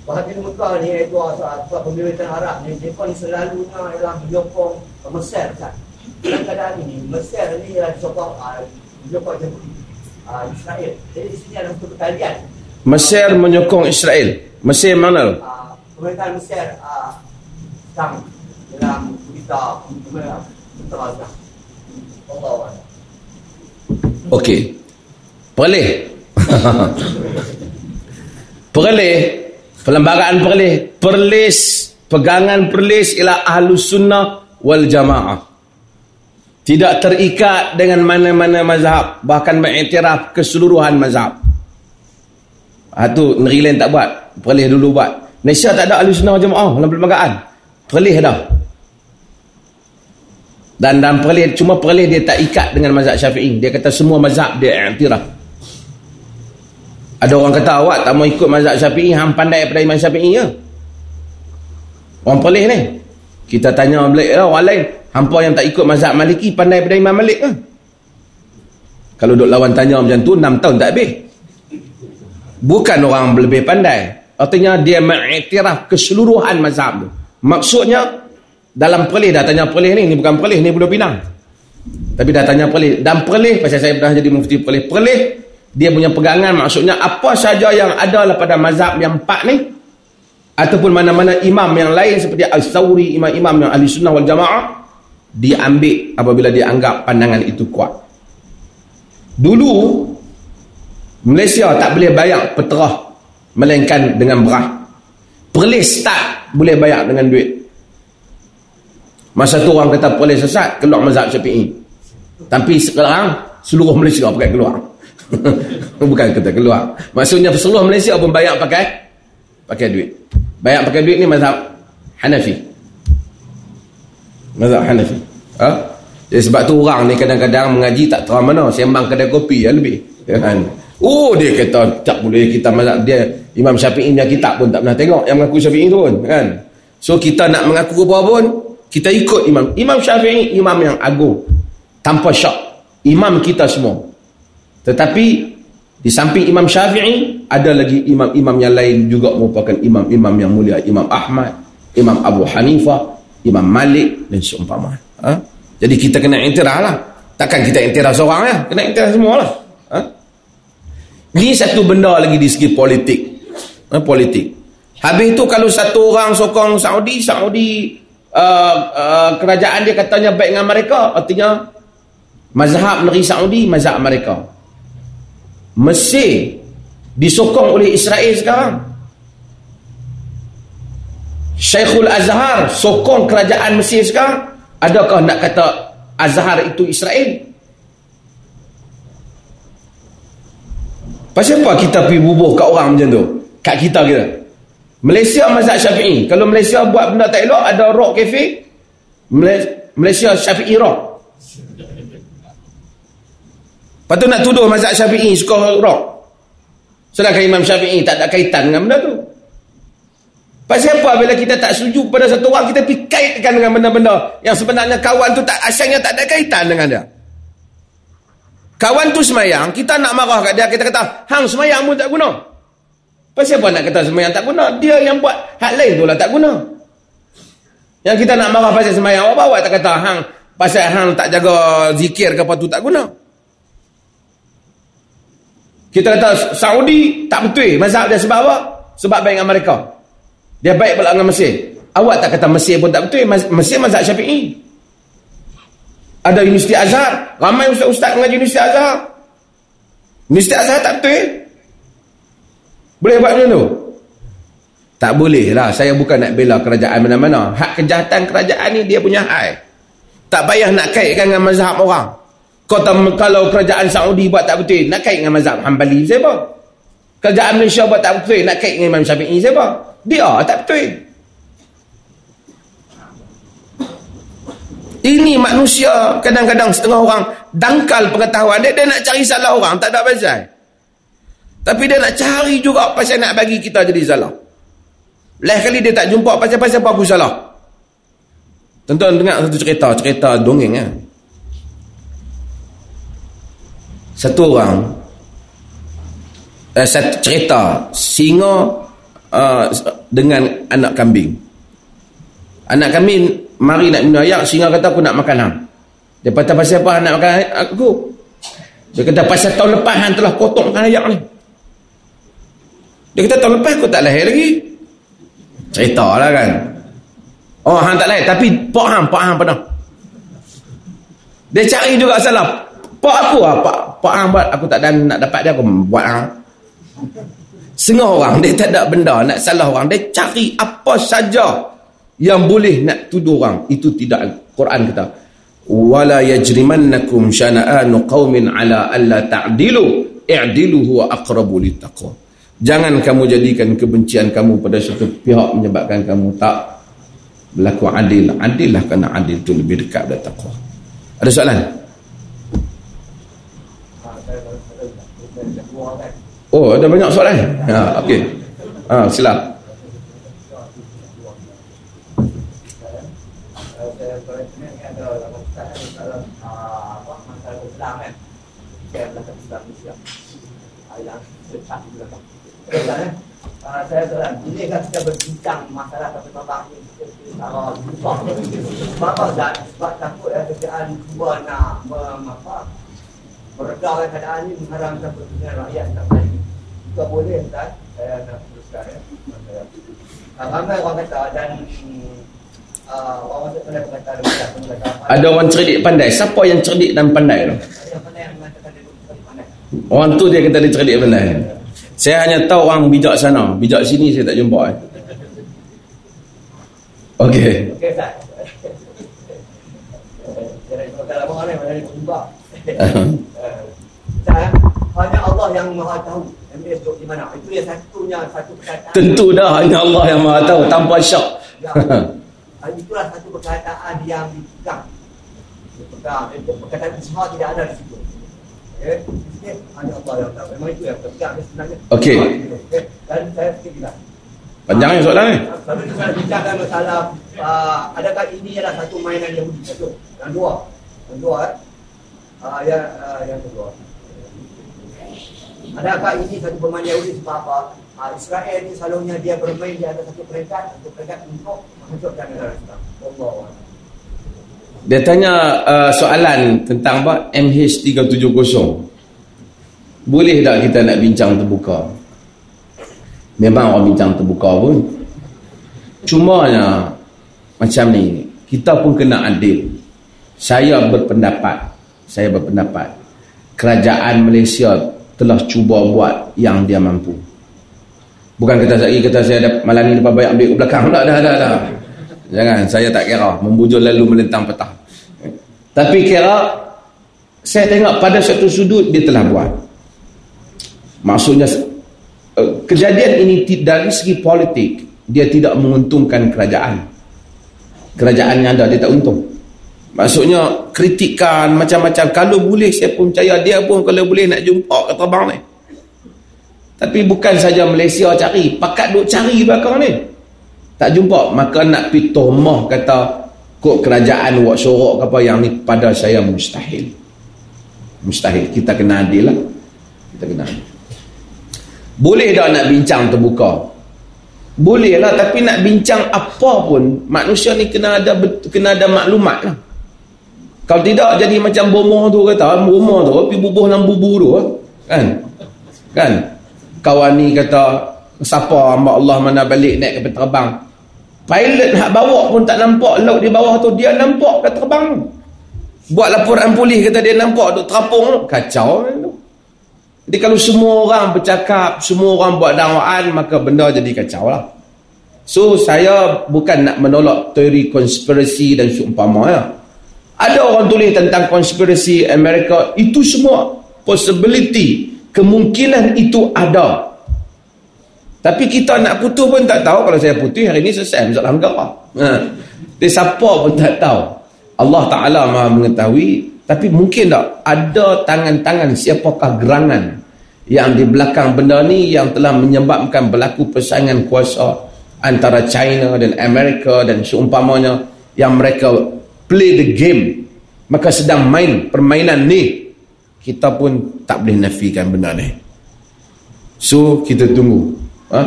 Bahagian Mekah ni iaitu asal pemerintahan Arab ni mereka ni selalunya ialah menyokong Mesir kan. Dalam keadaan ini Mesir ni ialah disokong uh, menyokong Yahudi uh, Israel. Jadi di sini ada satu kalian. Mesir menyokong Israel. Mesir mana? Uh, pemerintahan Mesir uh, sekarang dalam kita pemerintahan Allah Okey. Boleh. Boleh. Perlembagaan perlis. Perlis. Pegangan perlis ialah ahlus sunnah wal jamaah. Tidak terikat dengan mana-mana mazhab. Bahkan mengiktiraf keseluruhan mazhab. Ha, negeri lain tak buat. Perlis dulu buat. Malaysia tak ada ahlus sunnah wal jamaah dalam perlembagaan. Perlis dah. Dan dalam perlis, cuma perlis dia tak ikat dengan mazhab syafi'i. Dia kata semua mazhab dia iktiraf. Ada orang kata awak tak mau ikut mazhab syafi'i Hang pandai daripada imam syafi'i ya? Orang pelih ni Kita tanya balik lah orang lain Hampa yang tak ikut mazhab maliki Pandai daripada imam malik ke? Kalau duk lawan tanya macam tu 6 tahun tak habis. Bukan orang lebih pandai. Artinya dia mengiktiraf keseluruhan mazhab tu. Maksudnya Dalam pelih dah tanya pelih ni Ni bukan pelih ni Pulau Pinang. Tapi dah tanya pelih Dan pelih Pasal saya pernah jadi mufti pelih Pelih dia punya pegangan maksudnya apa saja yang ada pada mazhab yang empat ni ataupun mana-mana imam yang lain seperti Al-Sawri imam-imam yang ahli sunnah wal jamaah diambil apabila dia anggap pandangan itu kuat dulu Malaysia tak boleh bayar peterah melainkan dengan berah perlis start boleh bayar dengan duit masa tu orang kata perlis sesat keluar mazhab syafi'i tapi sekarang seluruh Malaysia pakai keluar Bukan kata keluar. Maksudnya seluruh Malaysia pun bayar pakai pakai duit. Bayar pakai duit ni mazhab Hanafi. Mazhab Hanafi. Ha? Jadi sebab tu orang ni kadang-kadang mengaji tak terang mana. Sembang kedai kopi ya lebih. Kan? Oh dia kata tak boleh kita mazhab dia. Imam Syafi'i punya kitab pun tak pernah tengok yang mengaku Syafi'i tu pun. Kan? So kita nak mengaku apa pun kita ikut imam. Imam Syafi'i imam yang agung. Tanpa syak. Imam kita semua. Tetapi di samping Imam Syafi'i ada lagi imam-imam yang lain juga merupakan imam-imam yang mulia Imam Ahmad, Imam Abu Hanifah, Imam Malik dan seumpama. Ha? Jadi kita kena intirah lah. Takkan kita intirah seorang ya? Kena intirah semua lah. Ha? Ini satu benda lagi di segi politik. Ha? Politik. Habis itu kalau satu orang sokong Saudi, Saudi uh, uh, kerajaan dia katanya baik dengan mereka, artinya mazhab negeri Saudi, mazhab mereka. Mesir disokong oleh Israel sekarang. Syekhul Azhar sokong kerajaan Mesir sekarang adakah nak kata Azhar itu Israel? Pasal apa kita pergi bubuh kat orang macam tu? Kat kita kita? Malaysia mazhab syafi'i. Kalau Malaysia buat benda tak elok ada rock cafe Malaysia syafi'i rock lepas tu nak tuduh mazhab syafi'i suka rock sedangkan Imam Syafi'i tak ada kaitan dengan benda tu. Pasal apa bila kita tak setuju pada satu orang, kita pergi kaitkan dengan benda-benda yang sebenarnya kawan tu tak asalnya tak ada kaitan dengan dia. Kawan tu semayang, kita nak marah kat dia, kita kata, hang semayang pun tak guna. Pasal apa nak kata semayang tak guna? Dia yang buat hak lain tu lah tak guna. Yang kita nak marah pasal semayang, apa bawa tak kata, hang pasal hang tak jaga zikir ke apa tu tak guna. Kita kata Saudi tak betul mazhab dia sebab apa? Sebab baik dengan mereka. Dia baik pula dengan Mesir. Awak tak kata Mesir pun tak betul. Mesir mazhab syafi'i. Ada Universiti Azhar. Ramai ustaz-ustaz mengaji Universiti Azhar. Universiti Azhar tak betul. Boleh buat macam tu? Tak boleh lah. Saya bukan nak bela kerajaan mana-mana. Hak kejahatan kerajaan ni dia punya hak. Tak payah nak kaitkan dengan mazhab orang. Kata kalau kerajaan Saudi buat tak betul, nak kait dengan mazhab Hanbali siapa? Kerajaan Malaysia buat tak betul, nak kait dengan Imam Syafi'i siapa? Dia tak betul. Ini manusia kadang-kadang setengah orang dangkal pengetahuan dia, dia nak cari salah orang, tak ada pasal. Tapi dia nak cari juga pasal nak bagi kita jadi salah. Lain kali dia tak jumpa pasal-pasal apa aku salah. Tuan-tuan dengar satu cerita, cerita dongeng ya. Satu orang eh, satu cerita singa uh, dengan anak kambing. Anak kambing mari nak minum air, singa kata aku nak makan hang. Dia kata pasal apa nak makan aku? Dia kata pasal tahun lepas hang telah potong makan air ni. Dia kata tahun lepas aku tak lahir lagi. Cerita lah kan. Oh hang tak lahir tapi pak hang, pak hang pernah. Dia cari juga salah. Pak aku lah, pak, pak hang buat aku tak dan nak dapat dia aku buat hang. Setengah orang dia tak ada benda nak salah orang. Dia cari apa saja yang boleh nak tuduh orang. Itu tidak Quran kata. Wala yajrimannakum syana'anu qaumin ala alla ta'dilu i'dilu huwa aqrabu littaqwa. Jangan kamu jadikan kebencian kamu pada satu pihak menyebabkan kamu tak berlaku adil. Adil lah kerana adil itu lebih dekat dari taqwa. Ada soalan? Oh, ada banyak soalan. Ha, okey. Ha, sila. Uh, saya soalan, ini kan kita berbincang masalah tentang lupa sebab dan sebab takut ya kerjaan cuba nak apa meredakan keadaan ini mengharamkan pertunjukan rakyat tak baik juga boleh Ustaz. Saya nak teruskan ya. Uh, ramai orang kata dan uh, orang pandai berkata ada orang cerdik pandai. Siapa yang cerdik dan pandai tu? Orang tu dia kata dia cerdik pandai. Saya hanya tahu orang bijak sana. Bijak sini saya tak jumpa eh. Okey. Okey, Ustaz. Kalau mana mana hanya Allah yang Maha tahu MBS duduk di mana. Itu yang satunya satu perkataan. Tentu dah hanya Allah yang Maha tahu tanpa syak. Ya. Itulah satu perkataan yang dipegang. Dipegang. Perkataan semua tidak ada di situ. Okay. Hanya Allah yang tahu. Memang itu yang pegang sebenarnya. Okey. Okay. Dan saya fikir Panjang ni soalan ni. Kalau kita bincangkan masalah uh, adakah ini adalah satu mainan Yahudi satu. Yang dua. Yang dua eh. Uh, yang, uh, yang kedua. Adakah ini satu permainan Yahudi sebab apa? Uh, Israel ni selalunya dia bermain di atas satu peringkat untuk peringkat untuk menghancurkan negara Islam. Allah Dia tanya uh, soalan tentang apa? MH370. Boleh tak kita nak bincang terbuka? Memang orang bincang terbuka pun. Cumanya macam ni, kita pun kena adil. Saya berpendapat, saya berpendapat kerajaan Malaysia telah cuba buat yang dia mampu. Bukan kata saya kata saya ada malam ni lepas banyak ambil ke belakang. Tak, dah, dah, dah. Jangan, saya tak kira. Membujur lalu melentang petang. Tapi kira, saya tengok pada satu sudut dia telah buat. maksudnya uh, kejadian ini dari segi politik dia tidak menguntungkan kerajaan kerajaan yang ada dia tak untung maksudnya kritikan macam-macam. Kalau boleh saya pun percaya dia pun kalau boleh nak jumpa ke terbang ni. Tapi bukan saja Malaysia cari pakat duk cari belakang ni. Tak jumpa. Maka nak pergi tomah kata kok kerajaan buat sorok ke apa yang ni? Pada saya mustahil. Mustahil. Kita kena adil lah. Kita kena adil. Boleh tak nak bincang terbuka? Boleh lah tapi nak bincang apa pun manusia ni kena ada kena ada maklumat lah kalau tidak jadi macam bomoh tu kata bomoh tu pergi bubuh dalam bubu tu kan? Kan? Kawan ni kata siapa hamba Allah mana balik naik ke terbang? Pilot nak bawa pun tak nampak. Laut di bawah tu dia nampak ke terbang. Buat laporan polis kata dia nampak tu terapung. Kacau jadi kalau semua orang bercakap, semua orang buat dakwaan, maka benda jadi kacau lah. So, saya bukan nak menolak teori konspirasi dan seumpama ya. Ada orang tulis tentang konspirasi Amerika, itu semua possibility, kemungkinan itu ada. Tapi kita nak putus pun tak tahu kalau saya putus hari ini selesai masalah negara. Ha. Dia siapa pun tak tahu. Allah Ta'ala maha mengetahui tapi mungkin tak ada tangan-tangan siapakah gerangan yang di belakang benda ni yang telah menyebabkan berlaku persaingan kuasa antara China dan Amerika dan seumpamanya yang mereka play the game. Maka sedang main permainan ni kita pun tak boleh nafikan benda ni. So kita tunggu. Ha?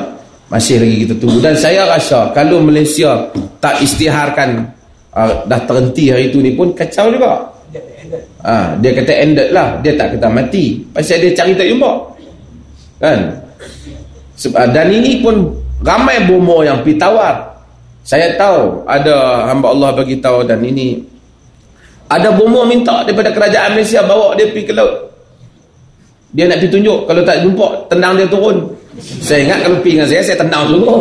masih lagi kita tunggu. Dan saya rasa kalau Malaysia tak istiharkan uh, dah terhenti hari tu ni pun kacau juga ha, dia kata ended lah. Dia tak kata mati. Pasal dia cari tak jumpa. Kan? Dan ini pun ramai bomo yang pergi tawar saya tahu ada hamba Allah bagi tahu dan ini. Ada bomo minta daripada kerajaan Malaysia bawa dia pergi ke laut. Dia nak pergi tunjuk kalau tak jumpa tendang dia turun. Saya ingat kalau pergi dengan saya saya tendang dulu.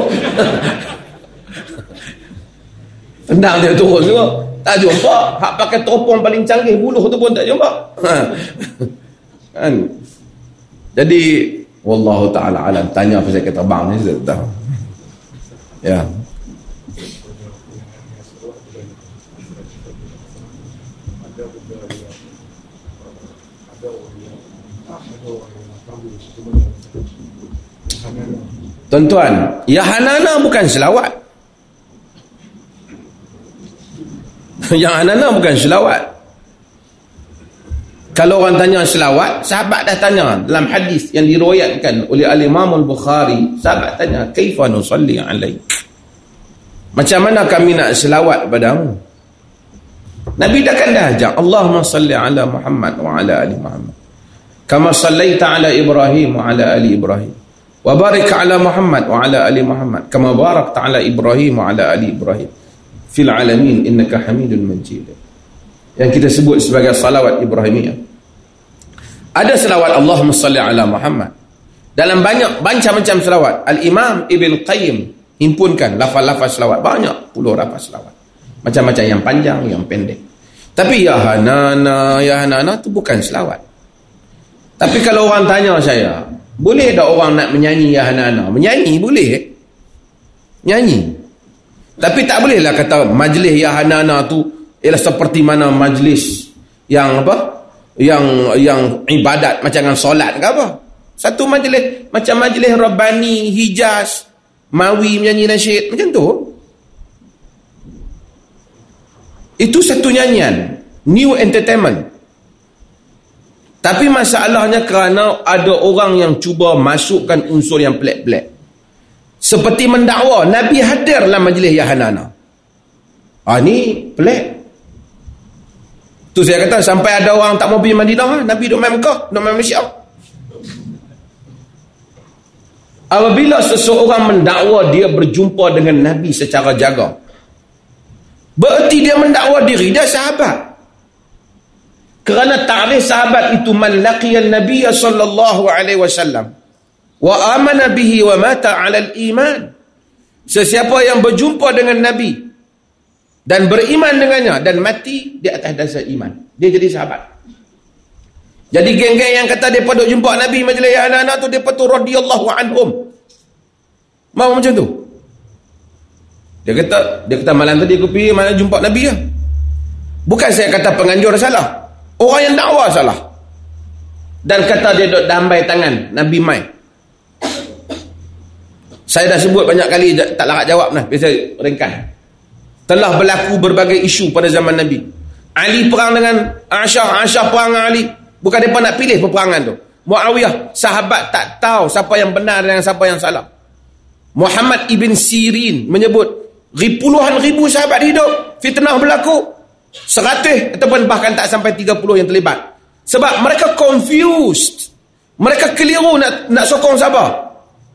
Tendang dia turun dulu tak jumpa hak pakai topong paling canggih buluh tu pun tak jumpa. Kan? Jadi Wallahu ta'ala alam. Tanya pasal kereta bang ni Saya tahu? Ya Tuan-tuan Yahanana bukan selawat Yang Hanana bukan selawat kalau orang tanya selawat, sahabat dah tanya dalam hadis yang diriwayatkan oleh Al-Imam Al-Bukhari, sahabat tanya, "Kaifa nusalli 'alaik?" Macam mana kami nak selawat padamu? Nabi dah kan dah ajak, "Allahumma salli 'ala Muhammad wa 'ala ali Muhammad." Kama sallaita 'ala Ibrahim wa 'ala ali Ibrahim. Wa barik 'ala Muhammad wa 'ala ali Muhammad kama barakta 'ala Ibrahim wa 'ala ali Ibrahim fil 'alamin innaka Hamidul Majid yang kita sebut sebagai salawat Ibrahimiyah. Ada selawat Allahumma salli ala Muhammad. Dalam banyak macam-macam selawat, Al-Imam Ibn Qayyim himpunkan lafaz-lafaz selawat banyak puluh lafaz selawat. Macam-macam yang panjang, yang pendek. Tapi ya hanana, ya hanana tu bukan selawat. Tapi kalau orang tanya saya, boleh tak orang nak menyanyi ya hanana? Menyanyi boleh. Nyanyi. Tapi tak bolehlah kata majlis ya hanana tu ialah seperti mana majlis yang apa yang yang ibadat macam dengan solat ke apa satu majlis macam majlis Rabbani Hijaz Mawi menyanyi nasyid macam tu itu satu nyanyian new entertainment tapi masalahnya kerana ada orang yang cuba masukkan unsur yang pelik-pelik seperti mendakwa Nabi hadir dalam majlis Yahanana ah ni pelik Tu saya kata sampai ada orang tak mau pergi Madinah, Nabi duduk main Mekah, duduk main Malaysia. Apabila seseorang mendakwa dia berjumpa dengan Nabi secara jaga. Berarti dia mendakwa diri dia sahabat. Kerana ta'rif sahabat itu man laqiya Nabi sallallahu alaihi wasallam wa amana bihi wa mata 'ala al-iman. Sesiapa yang berjumpa dengan Nabi dan beriman dengannya dan mati di atas dasar iman dia jadi sahabat Jadi geng-geng yang kata dia duk jumpa Nabi majlis anak-anak tu depa tu radhiyallahu anhum. Mau macam tu. Dia kata dia kata malam tadi aku pergi mana jumpa Nabi ya. Bukan saya kata penganjur salah. Orang yang dakwah salah. Dan kata dia duk dambai tangan Nabi mai. Saya dah sebut banyak kali tak larat jawab nah. Biasa ringkas. Telah berlaku berbagai isu pada zaman Nabi. Ali perang dengan Aisyah, Aisyah perang dengan Ali. Bukan mereka nak pilih peperangan tu. Muawiyah, sahabat tak tahu siapa yang benar dan siapa yang salah. Muhammad ibn Sirin menyebut puluhan ribu sahabat hidup, fitnah berlaku. Seratus ataupun bahkan tak sampai tiga puluh yang terlibat. Sebab mereka confused. Mereka keliru nak nak sokong sahabat.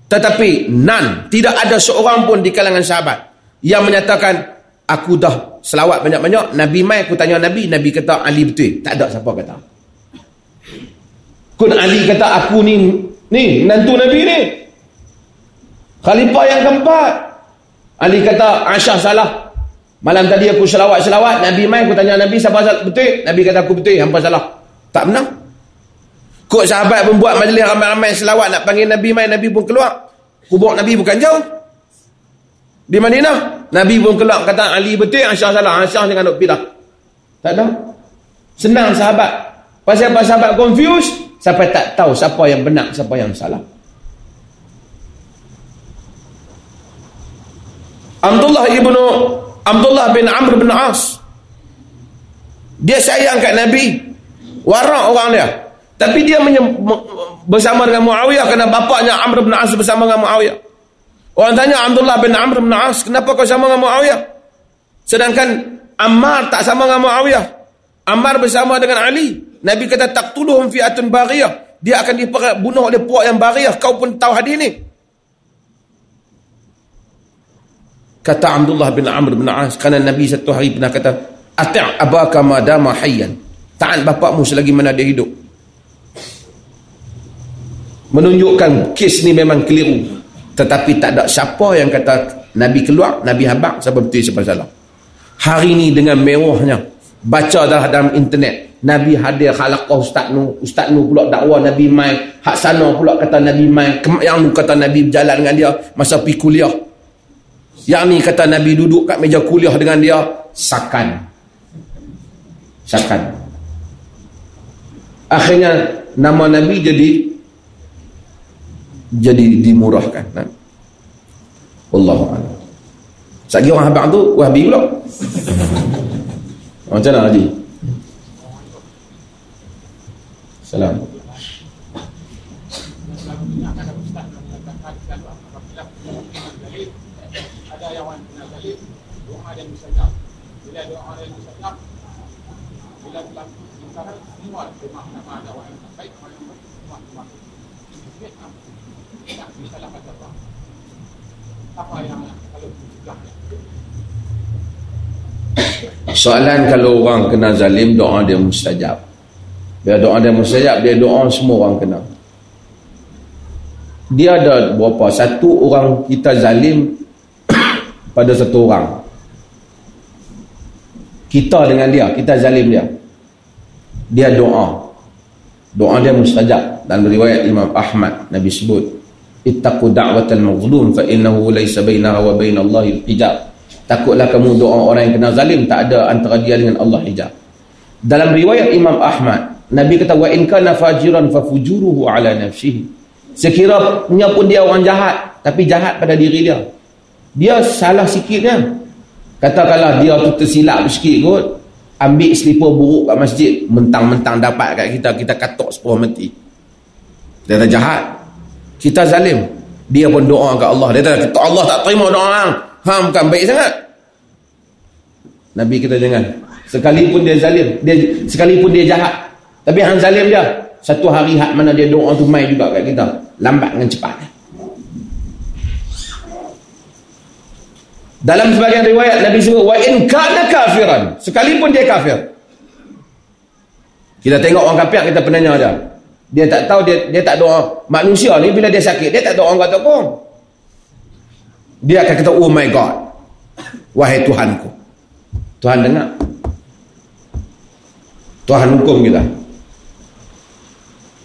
Tetapi nan, tidak ada seorang pun di kalangan sahabat yang menyatakan aku dah selawat banyak-banyak, Nabi mai aku tanya Nabi, Nabi kata Ali betul. Tak ada siapa kata. Kun Ali kata aku ni ni nantu Nabi ni. Khalifah yang keempat. Ali kata Aisyah salah. Malam tadi aku selawat-selawat, Nabi mai aku tanya Nabi siapa salah betul? Nabi kata aku betul, hampa salah. Tak benar. Kok sahabat pun buat majlis ramai-ramai selawat nak panggil Nabi mai, Nabi pun keluar. Kubur Nabi bukan jauh. Di Madinah, Nabi pun keluar kata Ali betul, Aisyah salah. Aisyah jangan nak pindah. Tak ada. Senang sahabat. Pasal apa sahabat confused? sampai tak tahu siapa yang benar siapa yang salah Abdullah ibnu Abdullah bin Amr bin As. Dia sayang kat Nabi. Warak orang dia. Tapi dia bersama dengan Muawiyah kerana bapaknya Amr bin As bersama dengan Muawiyah. Orang tanya Abdullah bin Amr bin As kenapa kau sama dengan Muawiyah? Sedangkan Ammar tak sama dengan Muawiyah. Ammar bersama dengan Ali. Nabi kata taqtuluhum fi'atun baghiyah. Dia akan dibunuh oleh puak yang baghiyah. Kau pun tahu hadis ni. Kata Abdullah bin Amr bin As kerana Nabi satu hari pernah kata ati' abaka ma dama hayyan. Taat bapakmu selagi mana dia hidup. Menunjukkan kes ni memang keliru. Tetapi tak ada siapa yang kata Nabi keluar, Nabi habak sebab betul siapa salah. Hari ni dengan mewahnya baca dah dalam internet Nabi hadir khalaqah Ustaz Nu Ustaz Nu pula dakwa Nabi Mai Hak sana pula kata Nabi Mai Yang kata Nabi berjalan dengan dia Masa pergi kuliah Yang ni kata Nabi duduk kat meja kuliah dengan dia Sakan Sakan Akhirnya Nama Nabi jadi Jadi dimurahkan nah. Allahu'ala Sagi orang habang tu Wahabi pula Macam mana Haji? Salam. Soalan kalau orang kena zalim doa dia mustajab. Dia doa dia mustajab, dia doa semua orang kena. Dia ada berapa? Satu orang kita zalim pada satu orang. Kita dengan dia, kita zalim dia. Dia doa. Doa dia mustajab. Dan riwayat Imam Ahmad, Nabi sebut, Ittaqu da'watal mazlum fa innahu laysa bainaha wa bainallahi hijab. Takutlah kamu doa orang yang kena zalim, tak ada antara dia dengan Allah hijab. Dalam riwayat Imam Ahmad, Nabi kata wa in kana fajiran fa fujuruhu ala nafsihi. Sekiranya pun dia orang jahat, tapi jahat pada diri dia. Dia salah sikitnya. Katakanlah dia tu tersilap sikit kot, ambil selipar buruk kat masjid, mentang-mentang dapat kat kita, kita katok sepuluh mati. Dia kata jahat. Kita zalim. Dia pun doa kat Allah. Dia kata, Allah tak terima doa orang. Ha, bukan baik sangat. Nabi kita jangan. Sekalipun dia zalim, dia sekalipun dia jahat, tapi hang zalim dia. Satu hari hak mana dia doa tu mai juga kat kita. Lambat dengan cepat. Dalam sebagian riwayat Nabi suruh wa in kana kafiran. Sekalipun dia kafir. Kita tengok orang kafir kita penanya dia. Dia tak tahu dia dia tak doa. Manusia ni bila dia sakit dia tak doa orang kata pun. Dia akan kata oh my god. Wahai Tuhanku. Tuhan dengar. Tuhan hukum kita.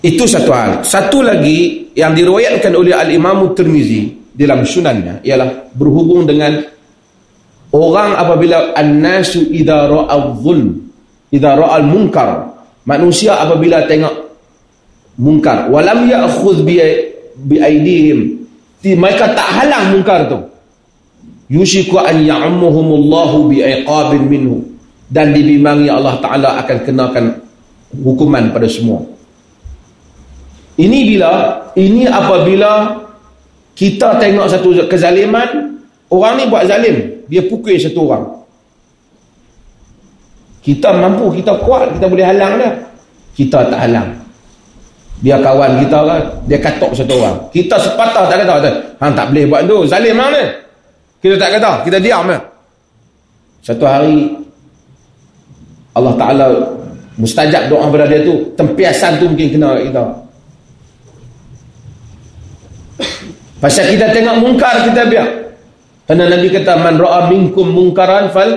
Itu satu hal. Satu lagi yang diriwayatkan oleh Al-Imam Tirmizi dalam sunannya ialah berhubung dengan orang apabila an-nasu idza ra'a dhulm, idza ra'a al-munkar. Manusia apabila tengok munkar, walam ya'khudh bi bi aidihim. Mereka tak halang munkar tu. Yushiku an ya'ammuhumullahu bi iqabin minhu dan dibimbangi Allah Taala akan kenakan hukuman pada semua. Ini bila ini apabila kita tengok satu kezaliman, orang ni buat zalim, dia pukul satu orang. Kita mampu, kita kuat, kita boleh halang dia. Kita tak halang. Dia kawan kita kan, dia katok satu orang. Kita sepatah tak kata, hang tak boleh buat tu, zalim mana? Kita tak kata, kita diam ya. Satu hari Allah Taala mustajab doa pada dia tu, tempiasan tu mungkin kena kita. Pasal kita tengok mungkar kita biar. Kerana Nabi kata man ra'a minkum munkaran fal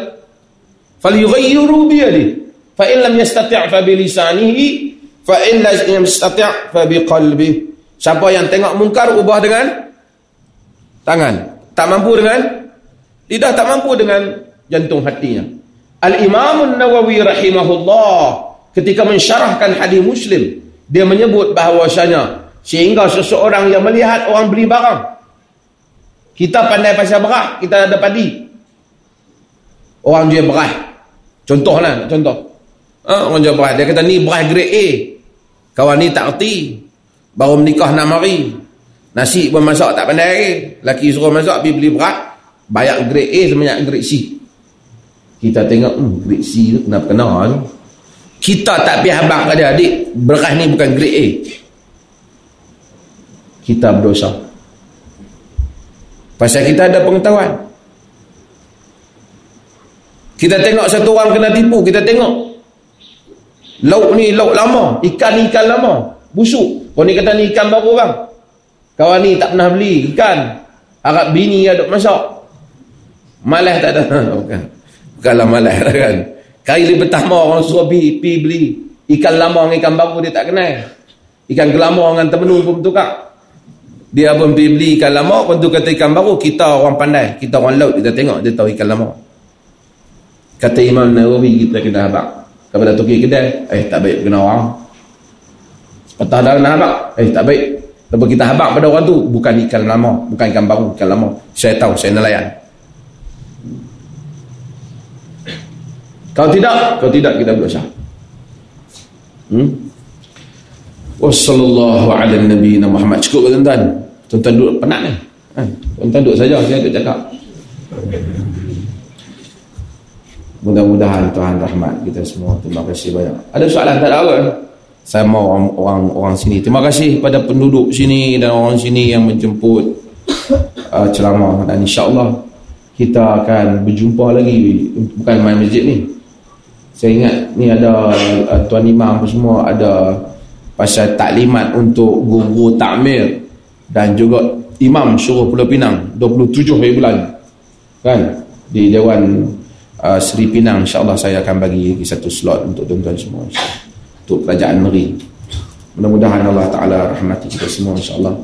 fal yughayyiru bi yadihi. Fa in lam yastati' fa bi lisanihi fa in lam yastati' fa bi qalbi. Siapa yang tengok mungkar ubah dengan tangan. Tak mampu dengan lidah tak mampu dengan jantung hatinya. Al-Imam An-Nawawi rahimahullah ketika mensyarahkan hadis Muslim dia menyebut bahawasanya Sehingga seseorang yang melihat orang beli barang. Kita pandai pasal beras, kita ada padi. Orang jual beras. Contohlah, contoh. Ha, orang jual beras. Dia kata ni beras grade A. Kawan ni tak erti. Baru menikah nak mari. Nasi pun masak tak pandai lagi. Laki suruh masak, pergi beli beras. Bayar grade A sebanyak grade C. Kita tengok, hmm, grade C tu kenapa kena tu. Kita tak pergi habang kat dia, adik. Beras ni bukan grade A kita berdosa pasal kita ada pengetahuan kita tengok satu orang kena tipu kita tengok lauk ni lauk lama ikan ni ikan lama. Busuk. Kau ni kata ni ikan baru bang kawan ni tak pernah beli ikan. Harap bini ada masak. Malas tak ada. Bukan. Bukanlah malas kan. Kali pertama orang suruh pergi, pergi beli ikan lama dengan ikan baru dia tak kenal. Ikan gelama dengan temenung pun bertukar. Dia pun pergi beli ikan lama pun tu kata ikan baru kita orang pandai. Kita orang laut kita tengok dia tahu ikan lama. Kata Imam Nawawi kita kena habak kepada toki kedai eh tak baik kena orang patah dah kena habak eh tak baik tapi kita habak pada orang tu bukan ikan lama bukan ikan baru ikan lama saya tahu saya nelayan kalau tidak kalau tidak kita berdosa hmm Wassalamualaikum warahmatullahi wabarakatuh. Cukup ke tuan-tuan? Tuan-tuan duduk penat ni. Ha? Tuan-tuan duduk saja, saya duduk cakap. Mudah-mudahan Tuhan rahmat kita semua. Terima kasih banyak. Ada soalan tak ada apa? Saya mau orang, orang orang sini. Terima kasih pada penduduk sini dan orang sini yang menjemput uh, ceramah dan insya-Allah kita akan berjumpa lagi bukan main masjid ni. Saya ingat ni ada uh, tuan imam semua ada pasal taklimat untuk guru takmir dan juga imam suruh Pulau Pinang 27 hari bulan kan di Dewan uh, Seri Pinang insyaAllah saya akan bagi satu slot untuk tuan-tuan semua untuk kerajaan negeri mudah-mudahan Allah Ta'ala rahmati kita semua insyaAllah.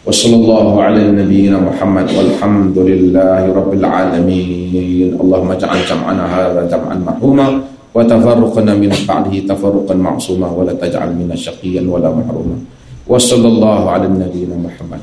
Wa sallallahu ala nabiyina Muhammad walhamdulillahi rabbil alamin. Allahumma ja'an jam'ana hadha jam'an mahuma wa tafarruqna min ba'dihi tafarruqan ma'asumah wa la taj'al minasyaqiyan wa la mahrumah wa sallallahu ala nabiyina Muhammad.